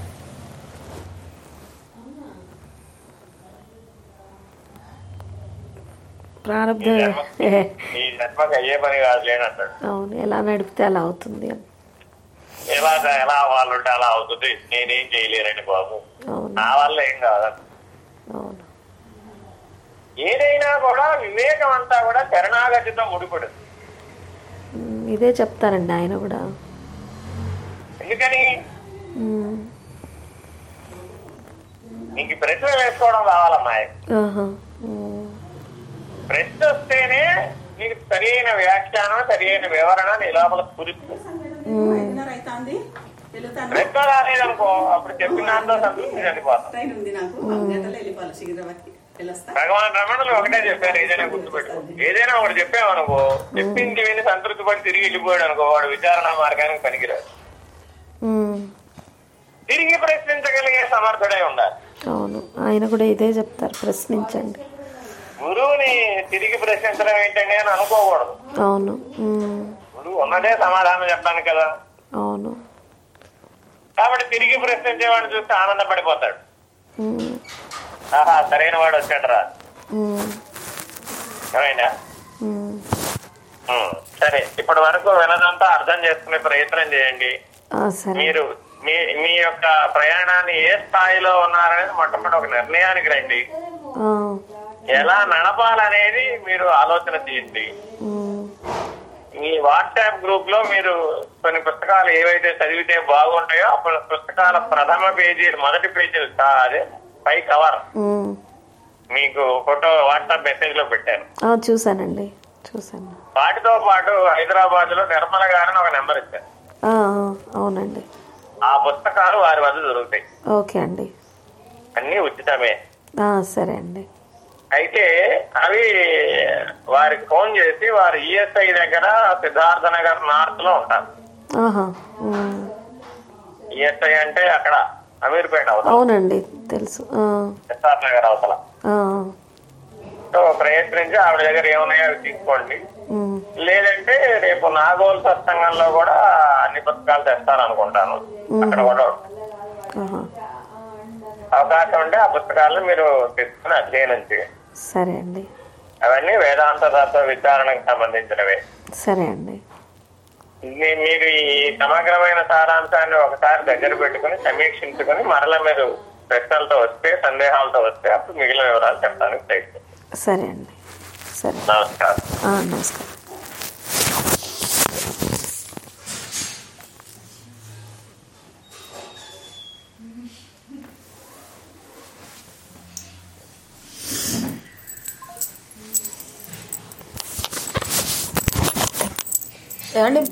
ప్రారంభ అయ్యే పని కాదు లేనంటాడు. అవును ఎలా నడిపితే అలా అవుతుంది ఎలా ఎలా వాళ్ళు ఉంటే అలా అవుతుంది. నేనేం చేయలేనండి బాబు. అవును. నా వల్ల ఏం కాదు అవును. ఏదైనా కూడా వివేకం అంతా కూడా శరణాగతితో ముడిపడుతుంది. ఇదే చెప్తారండి ఆయన కూడా. ఎందుకని? నీకు ప్రశ్న వేసుకోవడం కావాలమ్మా ప్రశ్న వస్తేనే నీకు సరైన వ్యాఖ్యానం సరైన వివరణ నీ లోపల వెళ్తాను ప్రశ్న రాలేదనుకో అప్పుడు చెప్పిన దాంతో సంతృప్తి చనిపోతాం భగవాన్ రమణులు ఒకటే చెప్పారు ఏదైనా గుర్తుపెట్టుకో. ఏదైనా ఒకటి చెప్పామనుకో చెప్పింది విని సంతృప్తి పడి తిరిగి వెళ్ళిపోయాడు అనుకో వాడు విచారణ మార్గానికి పనికిరాడు. తిరిగి ప్రశ్నించగలిగే సమర్థుడై ఉండాలి. అవును ఆయన కూడా ఇదే చెప్తారు ప్రశ్నించండి. గురువుని తిరిగి ప్రశ్నించడం ఏంటండి అని అనుకోకూడదు. అవును. గురువు ఉన్నదే సమాధానం చెప్పడానికి కదా. అవును. కాబట్టి తిరిగి ప్రశ్నించేవాడిని చూస్తే ఆనందపడిపోతాడు. ఆహా సరైన వాడు వచ్చాడరా. ఏమైనా సరే ఇప్పటి వరకు వినదంతా అర్థం చేసుకునే ప్రయత్నం చేయండి. మీరు మీ మీ యొక్క ప్రయాణాన్ని ఏ స్థాయిలో ఉన్నారనేది మొట్టమొదటి ఒక నిర్ణయానికి రండి. ఎలా నడపాలనేది మీరు ఆలోచన చేయండి. మీ వాట్సాప్ గ్రూప్లో మీరు కొన్ని పుస్తకాలు ఏవైతే చదివితే బాగుంటాయో ఆ పుస్తకాల ప్రథమ పేజీ మొదటి పేజీలు కా- అదే పై కవర్. మీకు ఫోటో వాట్సాప్ మెసేజ్లో పెట్టాను. ఆ, చూశానండి. చూశాను. వాటితో పాటు హైదరాబాద్లో నిర్మల గారిని ఒక నెంబర్ ఇచ్చారు అవునండి. ఆ పుస్తకాలు వారి వద్ద దొరుకుతాయి. ఓకే అండి. అన్ని ఉచితమే. సరే అండి. అయితే అవి వారికి ఫోన్ చేసి వారు ఈఎస్ఐ దగ్గర సిద్ధార్థ నగర్ నార్త్లో ఉంటారు. ఈఎస్ఐ అంటే అక్కడ అమీర్పేట అవతల. అవునండి తెలుసు సిద్ధార్థ నగర్ అవతల. సో ప్రయత్నించి ఆవిడ దగ్గర ఏమున్నాయో అవి తీసుకోండి. లేదంటే రేపు నాగోల్ సత్సంగంలో కూడా అన్ని పుస్తకాలు తెస్తారనుకుంటాను. అక్కడ కూడా. అవకాశం ఉంటే ఆ పుస్తకాలను మీరు తీసుకుని అధ్యయనం చేయండి. సరే అండి. అవన్నీ వేదాంత తత్వ విచారణకు సంబంధించినవే. సరే అండి. మీరు ఈ సమగ్రమైన సారాంశాన్ని ఒకసారి దగ్గర పెట్టుకుని సమీక్షించుకుని మరలా మీరు ప్రశ్నలతో వస్తే సందేహాలతో వస్తే అప్పుడు మిగిలిన వివరాలు చెప్పడానికి ప్రయత్నిస్తాను సరే అండి. సరే. నమస్కారం. ఆ, Ja, nimm.